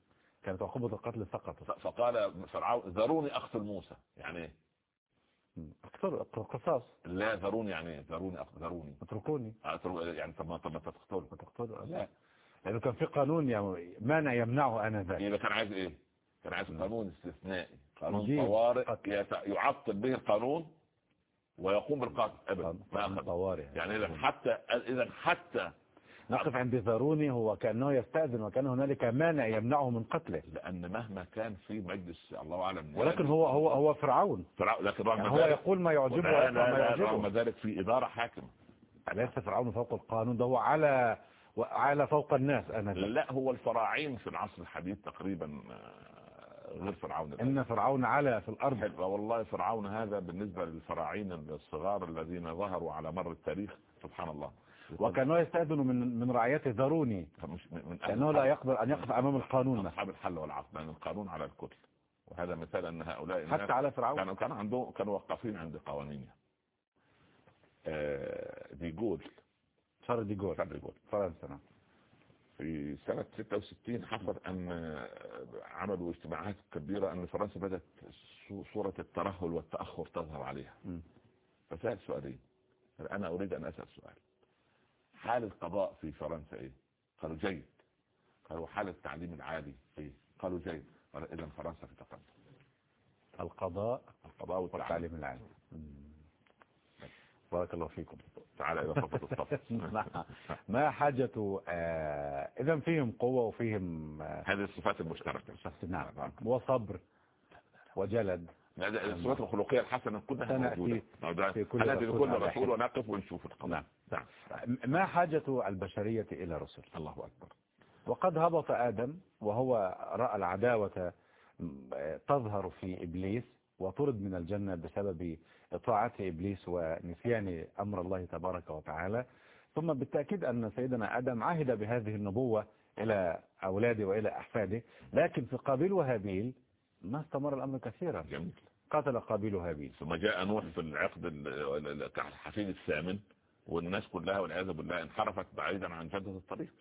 كانت عقوبة القتل ف- سقطت فقال فرعون ذروني أقتل موسى. يعني إيه؟ اقتل قصاص لا ذروني يعني إيه؟ ذروني أقتل ذروني. اتركوني. يعني طب ما طب ما تقتله وتقتلوا لا. لأنه كان في قانون يم- مانع يمنعه أنا ذلك يبقى كان عايز إيه؟ كان عايز قانون استثنائي. قانون طوارئ يعطل به القانون ويقوم بالقتل أخذ. طوارئ. يعني إذا حتى إذا حتى نقف عند ذاروني هو كأنه يستأذن وكان هنالك مانع يمنعه من قتله. لأن مهما كان في مجلس الله أعلم ولكن هو هو هو فرعون. فرع- لكن رغم يعني هو يقول ما يعجبه لا ويفعل لا ما لا رغم يعجبه ذلك في إدارة حاكمة. ليس فرعون فوق القانون؟ ده هو على على فوق الناس أنا. لا هو الفراعين في العصر الحديث تقريبا آه، غير فرعون. إن فرعون على في الأرض حلو. والله فرعون هذا بالنسبة للفراعين الصغار الذين ظهروا على مر التاريخ سبحان الله وكانه يستأذن من من رعيته ذروني لأنه لا يقدر أن يقف أمام القانون. أصحاب الحل والعقد لأن القانون على الكل وهذا مثال أن هؤلاء الناس حتى على فرعون كانوا كان عندهم كانوا وقافين عند قوانينها آه، دي جول شارل دي جول شارل دي جول فرنسا نعم. في سنة 66 حصل أن عملوا اجتماعات كبيرة أن فرنسا بدأت صو- صورة الترهل والتأخر تظهر عليها. فسأل سؤالين. أنا أريد أن أسأل سؤال. حال القضاء في فرنسا إيه؟ قالوا جيد. قالوا حال التعليم العالي إيه؟ قالوا جيد. قال إذا فرنسا في تقدم. القضاء القضاء والتعليم. العالي. بارك الله فيكم. تعالى إلى صفة الصف. ما حاجة آه إذا فيهم قوة وفيهم آه هذه الصفات المشتركة. نعم وصبر وجلد. الصفات الخلقية الحسنة كلها سنأتي موجودة. في كل رسول لكل. ونقف ونشوف القضاء. نعم. نعم. ما حاجة البشرية إلى رسل؟ الله أكبر. وقد هبط آدم وهو رأى العداوة تظهر في إبليس وطرد من الجنة بسبب إطاعة إبليس ونسيان أمر الله تبارك وتعالى. ثم بالتأكيد أن سيدنا آدم عهد بهذه النبوة إلى أولاده وإلى أحفاده لكن في قابيل وهابيل ما استمر الأمر كثيرا. جميل. قتل قابيل وهابيل. ثم جاء نوح في العقد ال- ال- ال- الحفيد الثامن والناس كلها والعياذ بالله انحرفت بعيدا عن جدة الطريق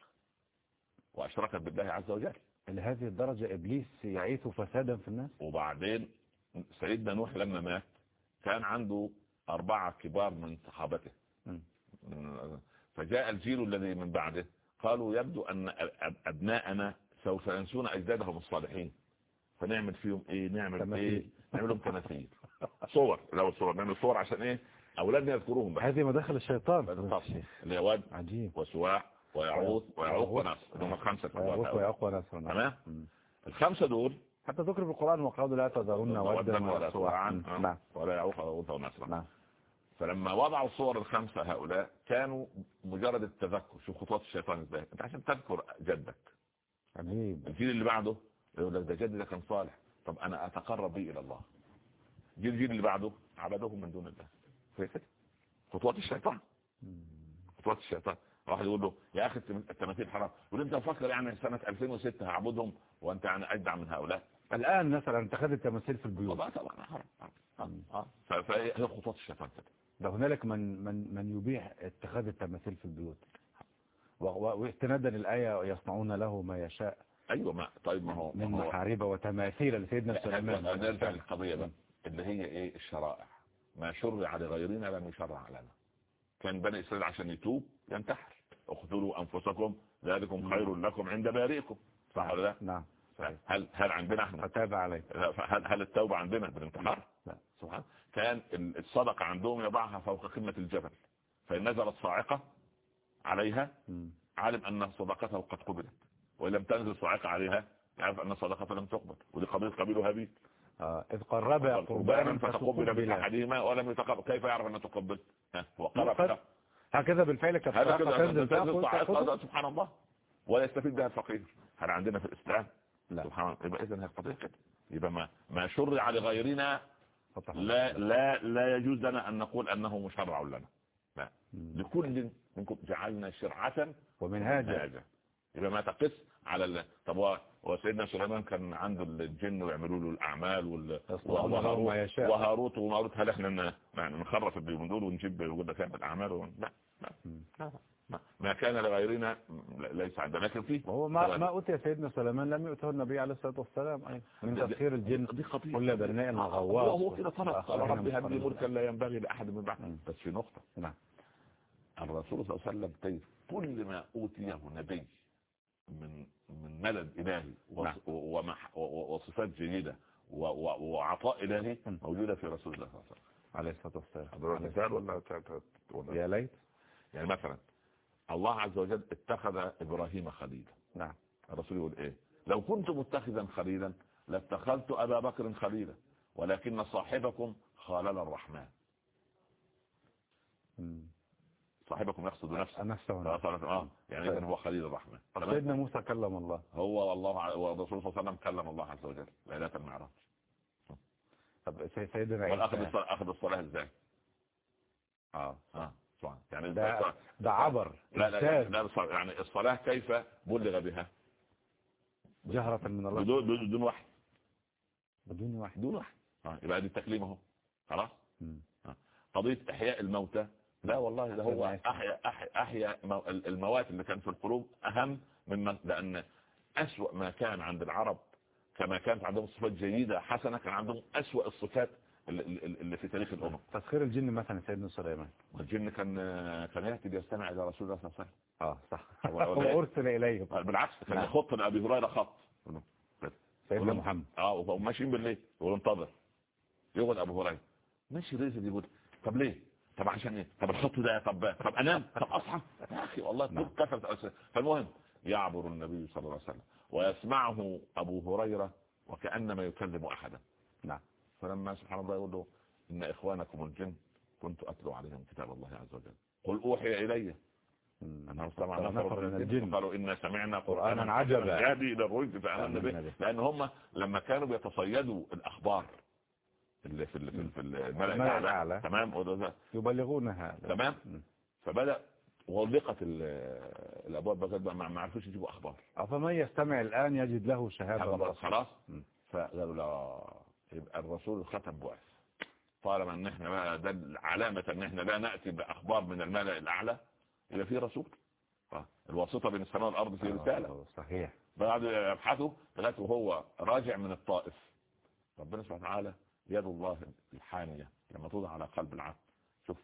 وأشركت بالله عز وجل. لهذه الدرجة إبليس يعيث فسادا في الناس؟ وبعدين سيدنا نوح لما مات كان عنده أربعة كبار من صحابته. فجاء الجيل الذي من بعده قالوا يبدو أن أب- أبناءنا سوف ينسون أجدادهم الصالحين. فنعمل فيهم إيه؟ نعمل تماثيل. إيه نعمل لهم تماثيل. صور. لو صور. نعمل صور عشان إيه؟ أولادنا يذكروهم بس هذه مداخل الشيطان. بالضبط. اللي هي واد عجيب. وسواع ويعوض ويعوق ونصر هم الخمسة ويعوق ونصر. تمام. الخمسة دول حتى ذكر في القرآن وقالوا لا تذرن ودا ولا سواعا نعم. ولا يعوق ولا ونصر نعم. فلما وضعوا الصور الخمسة هؤلاء كانوا مجرد التذكر. شوف خطوات الشيطان إزاي. انت عشان تذكر جدك. عجيب. الجيل اللي بعده يقول لك ده جدي ده كان صالح. طب أنا أتقرب به إلى الله. الجيل الجيل اللي بعده عبدهم من دون الله. كده خطوات الشيطان. خطوات الشيطان. واحد يقول له يا أخي التم- التماثيل حرام. يقول أنت مفكر يعني سنة 2006 هعبدهم وأنت يعني أجدع من هؤلاء؟ الآن مثلا اتخذ التماثيل في البيوت. طبعا طبعا حرام حرام. آه. ف- فهي هي خطوات الشيطان كده. ده هنالك من من من يبيح اتخاذ التماثيل في البيوت. واستنادا للآية يصنعون له ما يشاء. أيوه ما طيب ما هو من ما هو. محارب وتماثيل لسيدنا سليمان. نرجع للقضية بقى اللي هي إيه؟ الشرائع. ما شرع لغيرنا لم يشرع لنا. كان بني إسرائيل عشان يتوب ينتحر. اقتلوا أنفسكم ذلكم خير لكم عند بارئكم. صح ولا لا؟ نعم. هل هل عندنا إحنا فتاب عليه هل هل التوبة عندنا؟ بالانتحار لا. سبحان كان ال- الصدقة عندهم يضعها فوق قمة الجبل فإن نزلت صاعقة عليها. علم أن صدقته قد قبلت وإن لم تنزل صاعقة عليها يعرف أن صدقته لم تقبل ودي قضية قبيل هابيل آه. إذ قرب قربانا فتقبل من أحدهما ولم يتقبل. كيف يعرف أن تقبل؟ هو قرب هكذا بالفعل كانت تنزل. سبحان الله. ولا يستفيد بها الفقير. هل عندنا في الإسلام؟ لا. سبحان الله. يبقى هي القضية كده يبقى ما ما شرع لغيرنا. لا لا لا يجوز لنا أن نقول أنه مشرع لنا. لا. لكل منكم جعلنا شرعة ومنهاجا. منهاجا يبقى ما تقص على ال... طب هو هو سيدنا سليمان كان عنده الجن ويعملوا له الأعمال وال... يشاء. وهاروت وماروت هل إحنا نخرف الدين دول ونجيب يقول لك و... لا. لا. لا. ما كان لغيرنا ليس عندنا لكن فيه وهو ما. ما أوتي سيدنا سليمان لم يؤته النبي عليه الصلاة والسلام أيضا من تسخير الجن دي خطيئة كل بناء هو غواص هو كده طلب قال وآخرين ربي هب لي. ملكا لا ينبغي لأحد من بعد مم. بس في نقطة نعم الرسول صلى الله عليه وسلم كيف كل ما أوتيه نبي من من مدد إلهي نعم. وصفات جيدة وعطاء إلهي مم. موجودة في رسول الله صلى الله عليه وسلم عليه الصلاة والسلام يا ليت يعني مثلا الله عز وجل اتخذ إبراهيم خليلا. نعم. الرسول يقول إيه؟ لو كنت متخذا خليلا لاتخذت أبا بكر خليلا ولكن صاحبكم خالل الرحمن. صاحبكم يقصد نفسه. نفسه آه يعني اذا هو خليل الرحمن؟ سيدنا موسى كلم الله. هو والله والرسول صلى الله عليه وسلم كلم الله عز وجل ليلة المعراج. طب سي- سيدنا عيسى. أخذ الصلاة إزاي؟ آه آه. طبعا يعني ده ده عبر لا لا لا يعني الصلاة كيف بلغ بها؟ جهرة من الله. بدون بدون بدون وحي. بدون واحد بدون وحي. آه، يبقى دي التكليم أهو. خلاص؟ مم. قضية إحياء الموتى. لا والله ده هو. احيا احيا مو- الموات اللي كان في القلوب أهم من لأن أسوأ ما كان عند العرب كما كانت عندهم صفات جيدة حسنة كان عندهم أسوأ الصفات اللي, في تاريخ الأمم. تسخير الجن مثلا سيدنا سليمان. والجن كان كان يأتي ليستمع إلى رسول الله صلى الله عليه آه صح. هو- أرسل اليه وسلم بالعكس كان نعم. يخط لأبي هريرة خط. سيدنا محمد. آه وهم ماشيين بالليل يقول انتظر. يقعد أبو هريرة. ماشي رزق يقول طب ليه؟ طب عشان إيه؟ طب الخط ده طب طب أنام؟ طب أصحى؟ يا أخي والله نعم. الأسئلة. فالمهم يعبر النبي صلى الله عليه وسلم ويسمعه أبو هريرة وكأنما يكلم أحدا. نعم. فلما سبحان الله يقول له إن إخوانكم الجن كنت أتلو عليهم كتاب الله عز وجل. قل أوحي إلي أنه استمع نفر من الجن. قالوا إنا سمعنا قرآنا عجبا. يهدي إلى الرشد فآمنا به لأن هم لما كانوا بيتصيدوا الأخبار اللي في في في الملأ الأعلى. تمام؟ يبلغونها تمام. فبدأ وغلقت ال- الأبواب بقى ما عرفوش يجيبوا أخبار. فمن يستمع الآن يجد له شهادة خلاص. فقالوا لا. يبقى الرسول ختم بعث طالما إن إحنا بقى ده علامة إن إحنا لا نأتي بأخبار من الملأ الأعلى يبقى في رسول. آه. الواسطة بين السماء والأرض في رسالة. آه، صحيح. بعد يبحثوا لغاية وهو راجع من الطائف. ربنا سبحانه وتعالى يد الله الحانية لما توضع على قلب العبد. شوف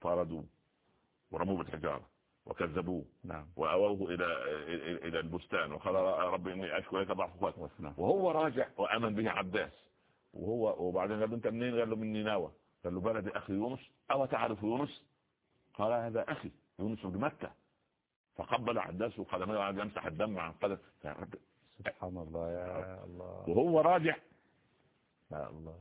طردوه ورموه بالحجارة وكذبوه نعم. وأووه إلى إلى البستان وقال يا رب إني أشكو لك ضعف أخواتي. نعم. وهو راجع وآمن به عباس. وهو وبعدين قال له أنت منين؟ قال له من نينوى. قال له بلد أخي يونس. أو تعرف يونس؟ قال هذا أخي يونس بن مكة. فقبل عباس وقدمه وقعد يمسح الدم عن قدم سبحان الله يا الله. وهو راجع يا الله.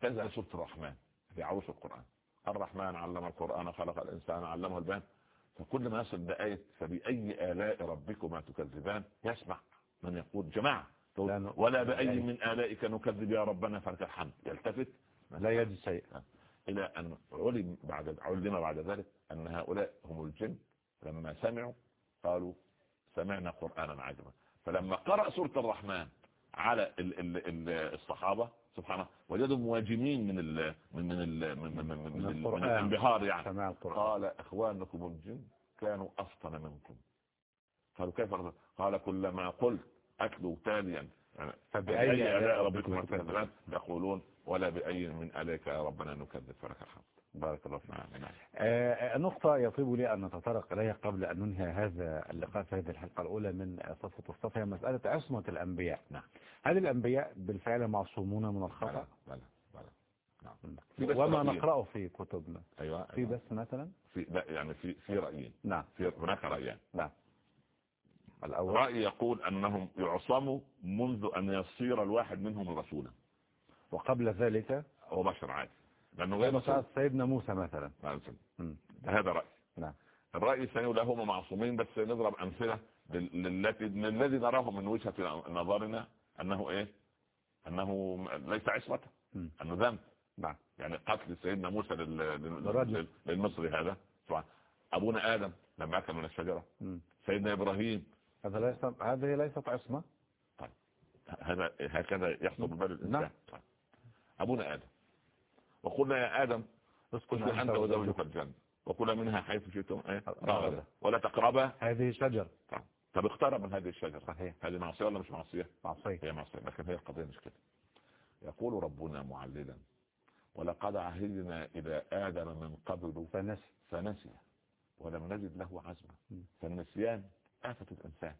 تنزل سورة الرحمن. في عروس القرآن. الرحمن علم القرآن خلق الإنسان علمه البيان. فكل ما يصل بآية فبأي آلاء ربكما تكذبان؟ يسمع من يقول جماعة. ولا بأي من آلائك نكذب يا ربنا فلك الحمد. يلتفت؟ لا يجد شيء إلى أن علم بعد علم بعد ذلك أن هؤلاء هم الجن. لما سمعوا قالوا سمعنا قرآنا عجبا. فلما قرأ سورة الرحمن على ال ال ال الصحابة سبحانه وجدوا مواجمين من ال من من ال من, من, من, من, من. الانبهار يعني. قال إخوانكم الجن كانوا أفطن منكم. قالوا كيف؟ قال كلما قلت أتلو تاليا يعني فبأي آلاء ربكم تكذبان يقولون ولا بأي من آلائك يا ربنا نكذب فلك الحمد. بارك الله فيك. نعم. نعم آه، نقطة يطيب لي أن نتطرق إليها قبل أن ننهي هذا اللقاء في هذه الحلقة الأولى من صفة الصف هي مسألة عصمة الأنبياء. نعم. هل الأنبياء بالفعل معصومون من الخطأ؟ بلى بلى نعم. في بس وما. نقرأه في كتبنا. أيوة في أيوة. بس مثلا؟ في لا يعني في في رأيين. نعم. في هناك رأيان نعم. رأي يقول أنهم يعصموا منذ أن يصير الواحد منهم رسولا وقبل ذلك هو بشر عادي. لأنه غير رسول سيدنا موسى مثلا. هذا رأي نعم. الرأي الثاني لا هم معصومين بس نضرب أمثلة لل- للتي للذي نراه من وجهة نظرنا أنه إيه؟ أنه ليس عصمة. أنه ذنب. نعم. يعني قتل سيدنا موسى للمصري هذا. طبعا. أبونا آدم لما أكل من الشجرة. مم. سيدنا إبراهيم هذا ليس هذه ليست عصمة؟ هذا هكذا يحصل ببال الإنسان. نعم. طيب. أبونا آدم. وقلنا يا آدم اسكن أنت وزوجك الجنة. وكلا منها حيث شئتم إيه؟ رغدا ولا تقربا. هذه شجر طيب. طب اقترب من هذه الشجرة صحيح. هذه معصية ولا مش معصية؟ معصية. هي معصية لكن هي القضية مش كده. يقول ربنا معللا ولقد عهدنا إلى آدم من قبل فنسي. فنسي. ولم نجد له عزما. فالنسيان آفة الإنسان.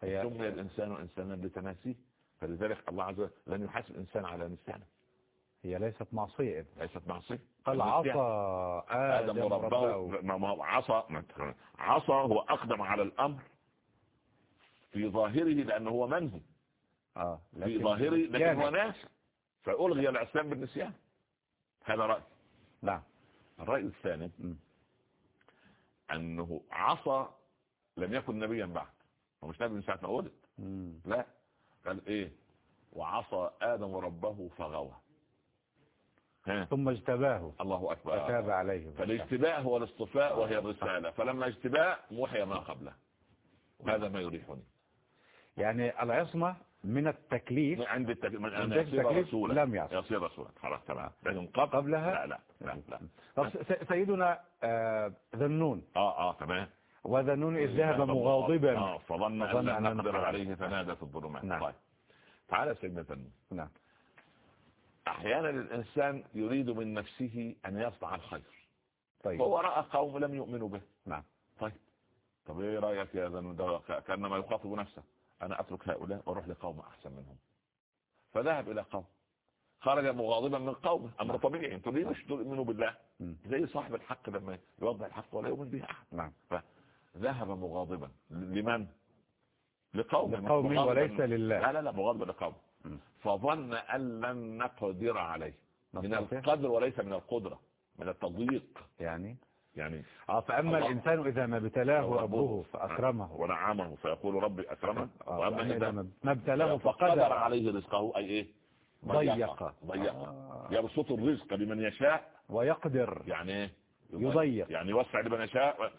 سمي الإنسان إنسانا لتناسيه فلذلك الله عز وجل لن يحاسب الإنسان على نسيانه. هي ليست معصية إذن. ليست معصية. قال. عصى آدم ربه ما هو عصى عصى هو أقدم على الأمر في ظاهره لأنه هو منهي. آه في ظاهره لكن. هو ناسي فألغي العصيان بالنسيان. هذا رأي نعم. الرأي الثاني مم. أنه عصى لم يكن نبيا بعد. هو مش نبي من ساعة ما ولد. لا. قال إيه؟ وعصى آدم ربه فغوى. ثم اجتباه. الله أكبر. فتاب عليه. فالاجتباء هو الاصطفاء وهي الرسالة. فلما اجتباء محي ما قبله. وهذا ما يريحني. يعني العصمة من التكليف. عند التك... من عند التكليف رسولا. لم يعصي. يصير رسولا. خلاص تمام. لكن قبل؟ قبلها؟ لا لا لا, لا. طب سيدنا آه، ذنون. آه آه تمام. وذنون إذ ذهب مغاضبا. آه فظن أن أن لا نقدر. عليه فنادى في الظلمات. نعم. طيب. تعالى سيدنا ذنون نعم. أحيانا الإنسان يريد من نفسه أن يصنع الخير. طيب. فهو رأى قوم لم يؤمنوا به. نعم. طيب. طب إيه رأيك يا ذنون؟ ده كأنما يخاطب نفسه. أنا أترك هؤلاء وأروح لقوم أحسن منهم. فذهب إلى قوم. خرج مغاضبا من قومه. أمر طبيعي. أنتوا ليه مش تؤمنوا بالله. زي صاحب الحق لما يوضح الحق ولا يؤمن به أحد. نعم. ذهب مغاضبا. لمن؟ لقوم لقوم وليس لله. لا لا لا مغضب لقوم. فظن أن لن نقدر عليه. من؟ القدر وليس من القدرة من التضييق. يعني؟ يعني آه فأما الله. الإنسان إذا ما ابتلاه ربه فأكرمه. ونعمه. فيقول ربي أكرمه آه، وأما وأما إذا ما ابتلاه فقدر. عليه رزقه أي إيه؟ ضيق. ضيق. آه. يبسط الرزق لمن يشاء. ويقدر. يعني إيه؟ يضيق. يعني يوسع لمن يشاء.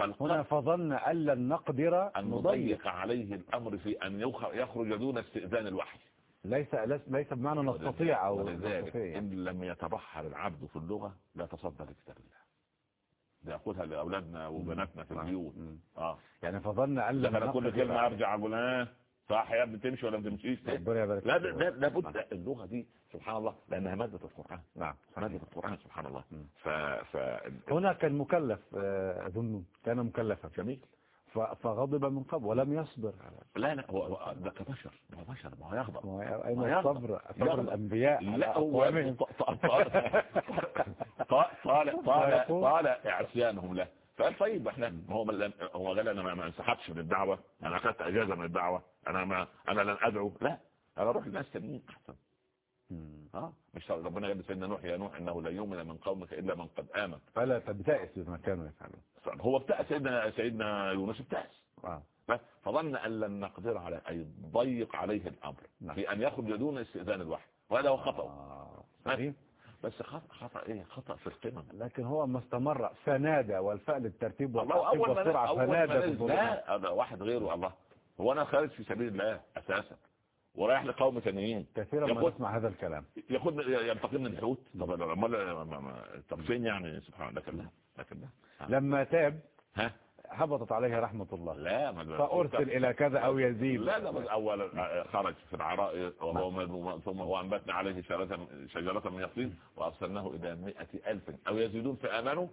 ويضيق. فال- فالقدر هنا فظن أن لن نقدر أن نضيق عليه الأمر في أن يخ- يخرج دون استئذان الوحي ليس ليس- بمعنى نستطيع أو ولذلك إن لم يتبحر العبد في اللغة لا تصدى لكتاب الله بياخدها لأولادنا وبناتنا في. البيوت. آه يعني فظن لن لما كل عليه. أرجع أقول ها صح يا ابني تمشي ولا ما تمشيش لا. لا لابد اللغة دي سبحان الله لأنها مادة القرآن. نعم. مادة القرآن سبحان الله. ف ف هنا كان مكلف آه، أظن كان مكلفا. جميل. فغضب من قبل ولم يصبر. لا لا هو هو ده كبشر ما هو بشر ما هو يغضب. ما هو أين ما يغضب. الصبر؟ صبر على لا هو طال طال طال عصيانهم له. فقال طيب إحنا هو هو قال أنا ما- انسحبش من الدعوة. أنا أخذت أجازة من الدعوة. أنا ما أنا لن أدعو. لا أنا أروح لناس تانيين احسن. آه مش ربنا قال لسيدنا نوح يا نوح إنه لن يؤمن من قومك إلا من قد آمن. فلا تبتئس بما كانوا يفعلون. هو ابتأس سيدنا سيدنا يونس ابتأس. آه. ف- فظن أن لن نقدر على أي ضيق عليه الأمر نعم. في أن يخرج دون استئذان الوحي. وهذا هو خطأ آه. صحيح. بس خطأ خطأ إيه؟ خطأ في القمم. لكن هو ما استمر. فنادى والفاء للترتيب والترتيب والسرعة فنادى. لا هذا واحد غيره الله. هو أنا خارج في سبيل الله أساسا. ورايح لقوم ثانيين كثيرا ما نسمع هذا الكلام. ياخد يلتقمني الحوت. طب امال ما- ما- طب فين يعني؟ سبحان الله لكن لا لكن لا لما تاب ها؟ هبطت عليه رحمة الله. لا فأرسل إلى كذا أو يزيد. لا لا بس أولا خرج في العراء وهو ثم هو أنبتنا عليه شجرة من يقطين وأرسلناه إلى مئة ألف أو يزيدون فآمنوا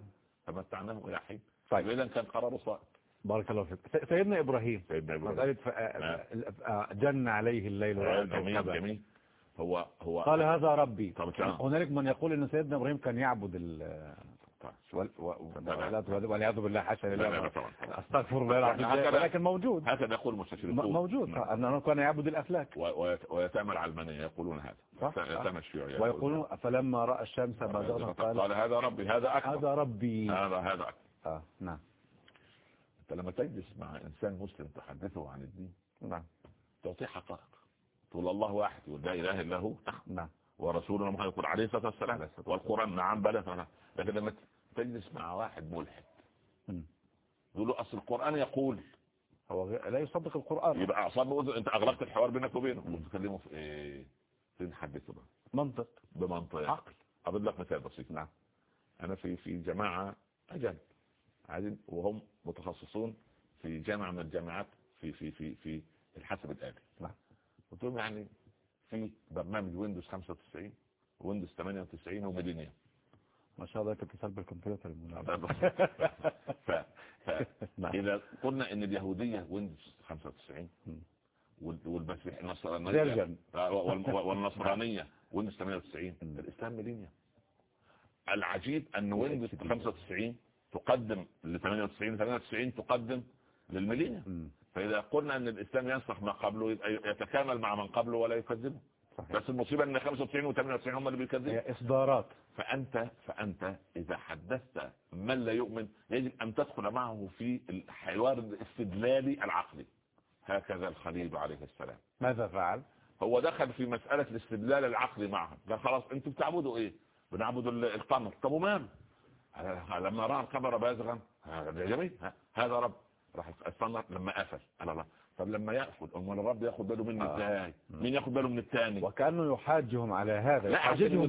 فمتعناهم إلى حين. طيب. إذا كان قراره صائب. بارك الله فيك. سيدنا إبراهيم. سيدنا إبراهيم. مسألة ف- آه، جن عليه الليل آه، جميل. جميل. هو هو قال هذا ربي. هنالك من يقول إن سيدنا إبراهيم كان يعبد ال طيب. والعياذ- بالله حاشا لله. أستغفر الله العظيم. ولكن موجود. هكذا يقول المستشرقون. موجود. نعم. أنه كان يعبد الأفلاك. و- ويت- ويتامى العلمانية يقولون هذا. يتامى الشيوعية ويقولون فلما رأى الشمس بازغه قال قال هذا ربي هذا أكبر. هذا ربي. هذا هذا آه نعم. أنت لما تجلس مع إنسان مسلم تحدثه عن الدين نعم. تعطيه حقائق. تقول الله واحد يقول لا إله إلا هو نعم. ورسولنا محمد يقول عليه الصلاة والسلام. والقرآن نعم بلى. لكن لما تجلس مع واحد ملحد. يقول له أصل القرآن يقول. هو لا يصدق القرآن. يبقى أعصاب أذن أنت أغلقت الحوار بينك وبينه. وتكلمه في إيه فين حدثه بقى؟ منطق. بمنطق. عقل. اضرب لك مثال بسيط. نعم. أنا في في جماعة أجل. عايزين وهم متخصصون في جامعه من الجامعات في في في في الحاسب الالي نعم. قلت لهم يعني في برنامج Windows 95 Windows 98 و Millennium ما شاء الله اتصال بالكمبيوتر الملعب ف... ف... نعم. قلنا إن اليهودية Windows 95 مم. وال- والمسيح النصرانية version. آه، وال- والنصرانية Windows 98 مم. الإسلام Millennium العجيب أن Windows 95 تقدم ل 98 98 تقدم لل Millennium مم. فإذا قلنا أن الإسلام ينسخ ما قبله يتكامل مع من قبله ولا يكذبه. صحيح. بس المصيبة إن 95 و 98 هم اللي بيكذبوا. هي إصدارات. فأنت فأنت إذا حدثت من لا يؤمن يجب أن تدخل معه في الحوار الاستدلالي العقلي. هكذا الخليل عليه السلام. ماذا فعل؟ هو دخل في مسألة الاستدلال العقلي معهم. قال خلاص أنتوا بتعبدوا إيه؟ بنعبدوا ال- القمر. طب وماله؟ لما رأى القمر بازغا هذا جميل هذا رب. راح استنى لما قفل قال الله. طب لما يقفل امال الرب ياخد باله مني آه. إزاي؟ مين ياخد باله من الثاني؟ وكأنه يحاجهم على هذا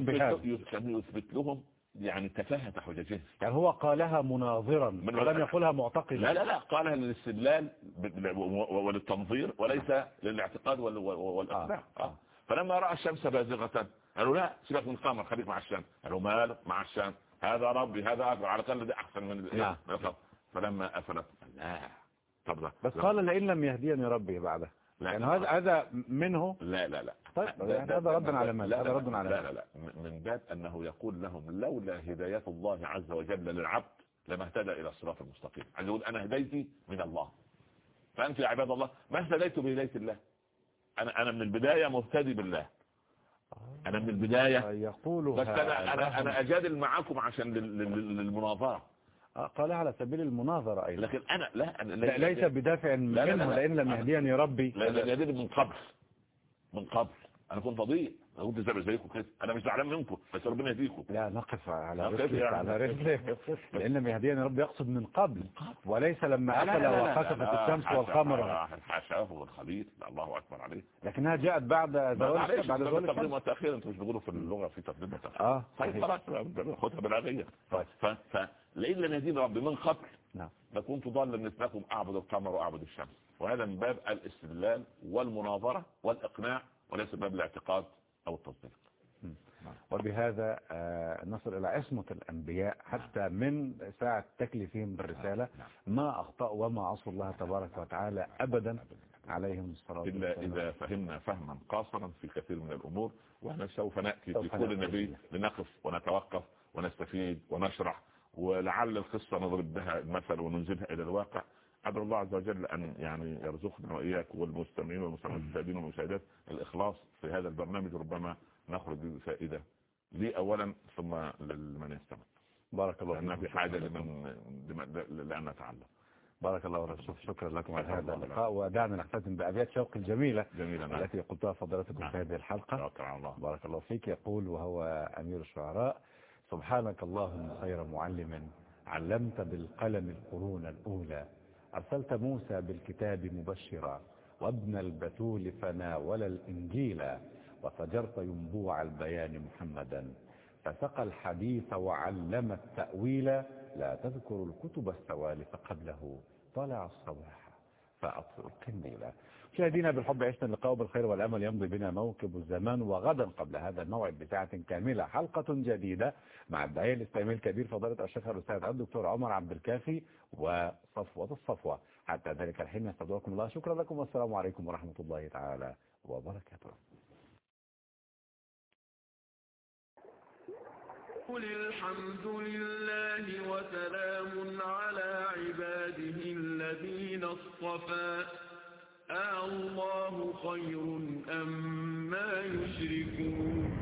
يثبت, بهذا. يثبت, يثبت لهم يعني تفاهة حججهم يعني هو قالها مناظرا من- ولم يقولها معتقدا. لا لا لا قالها للاستدلال وللتنظير وليس للاعتقاد وال- وال- والاقناع آه. آه. فلما رأى الشمس بازغة قالوا لا سيبك من القمر خليك مع الشمس. قالوا ماله مع الشمس. هذا ربي هذا أكبر. على الأقل ده أحسن من نعم. فلما افلت قال لا. طب لا بس قال لئن لم يهديني ربي بعده. لا يعني هذا هذا منه؟ لا لا لا. طيب، ده- يعني ده- هذا رد ده- على من؟ لا هذا لا رد على لا؟ لا لا. من باب أنه يقول لهم لولا هداية الله عز وجل للعبد لما اهتدى إلى الصراط المستقيم. عايز يقول أنا هدايتي من الله. فأنت يا عباد الله ما اهتديت بهداية الله؟ أنا أنا من البداية مهتدي بالله. أنا من البداية يقولها بس أنا أنا أنا أجادل معاكم عشان لل- لل- للمناظرة آه، قال على سبيل المناظرة أيضا لكن أنا لا أنا لا ليس بدافع لا، لا، منه لا. لأن لم يهديني ربي لا لا يديني من قبل من قبل أنا كنت فضيء كنت زي زيكم كده أنا مش زعلان منكم بس ربنا يهديكم. لا نقف على نقف رسلك يعني. على رسلك لأن لم يهديني ربي يقصد من قبل. وليس لما أكل وخسفت الشمس والقمر. حاشاه والخليل لا، الله أكبر عليه لكنها جاءت بعد زوال بعد زوال تقديم وتأخير أنتوا مش بتقولوا في اللغة في تقديم وتأخير آه طيب صحيح. خلاص خدها بالعادية طيب. ف... فلئن لم يهديني ربي من قبل نعم. لكنت ضالا مثلكم أعبد القمر وأعبد الشمس. وهذا من باب الاستدلال والمناظرة والإقناع وليس باب الاعتقاد. أو التصديق. وبهذا آه، نصل إلى عصمة الأنبياء حتى من ساعة تكليفهم بالرسالة نعم. ما أخطأوا وما عصوا الله تبارك وتعالى أبدا عليهم الصلاة إلا إذا فهمنا فهما قاصرا في كثير من الأمور وإحنا سوف نأتي في كل. نبي لنقف ونتوقف ونستفيد ونشرح ولعل القصة نضرب بها المثل وننزلها إلى الواقع. أدعو الله عز وجل أن يعني يرزقنا وإياك والمستمعين والمشاهدين والمشاهدات الإخلاص في هذا البرنامج ربما نخرج بفائدة لي أولا ثم لمن يستمع. بارك الله لأننا في فيكم. حاجة لمن لأن نتعلم. بارك الله ورسوله شكرا لكم. على هذا. اللقاء ودعنا نختتم بأبيات شوق الجميلة جميلا نعم. التي قلتها فضلاتكم نعم. في هذه الحلقة. الله. بارك الله فيك. يقول وهو أمير الشعراء سبحانك اللهم خير معلم علمت بالقلم القرون الأولى أرسلت موسى بالكتاب مبشرا وابن البتول فناول الإنجيل وفجرت ينبوع البيان محمدا. فسقى الحديث وعلم التأويل لا تذكر الكتب السوالف قبله. طلع الصباح فأطفئ القنديل مشاهدينا بالحب عشنا اللقاء بالخير والأمل يمضي بنا موكب الزمان وغدا قبل هذا الموعد بساعة كاملة. حلقة جديدة مع الداعية الإسلامي الكبير فضيلة الشيخ الأستاذ الدكتور عمر عبد الكافي وصفوة الصفوة. حتى ذلك الحين نستودعكم الله. شكرا لكم والسلام عليكم ورحمة الله تعالى وبركاته. قل الحمد لله وسلام على عباده الذين اصطفى. الله خير أم ما يشركون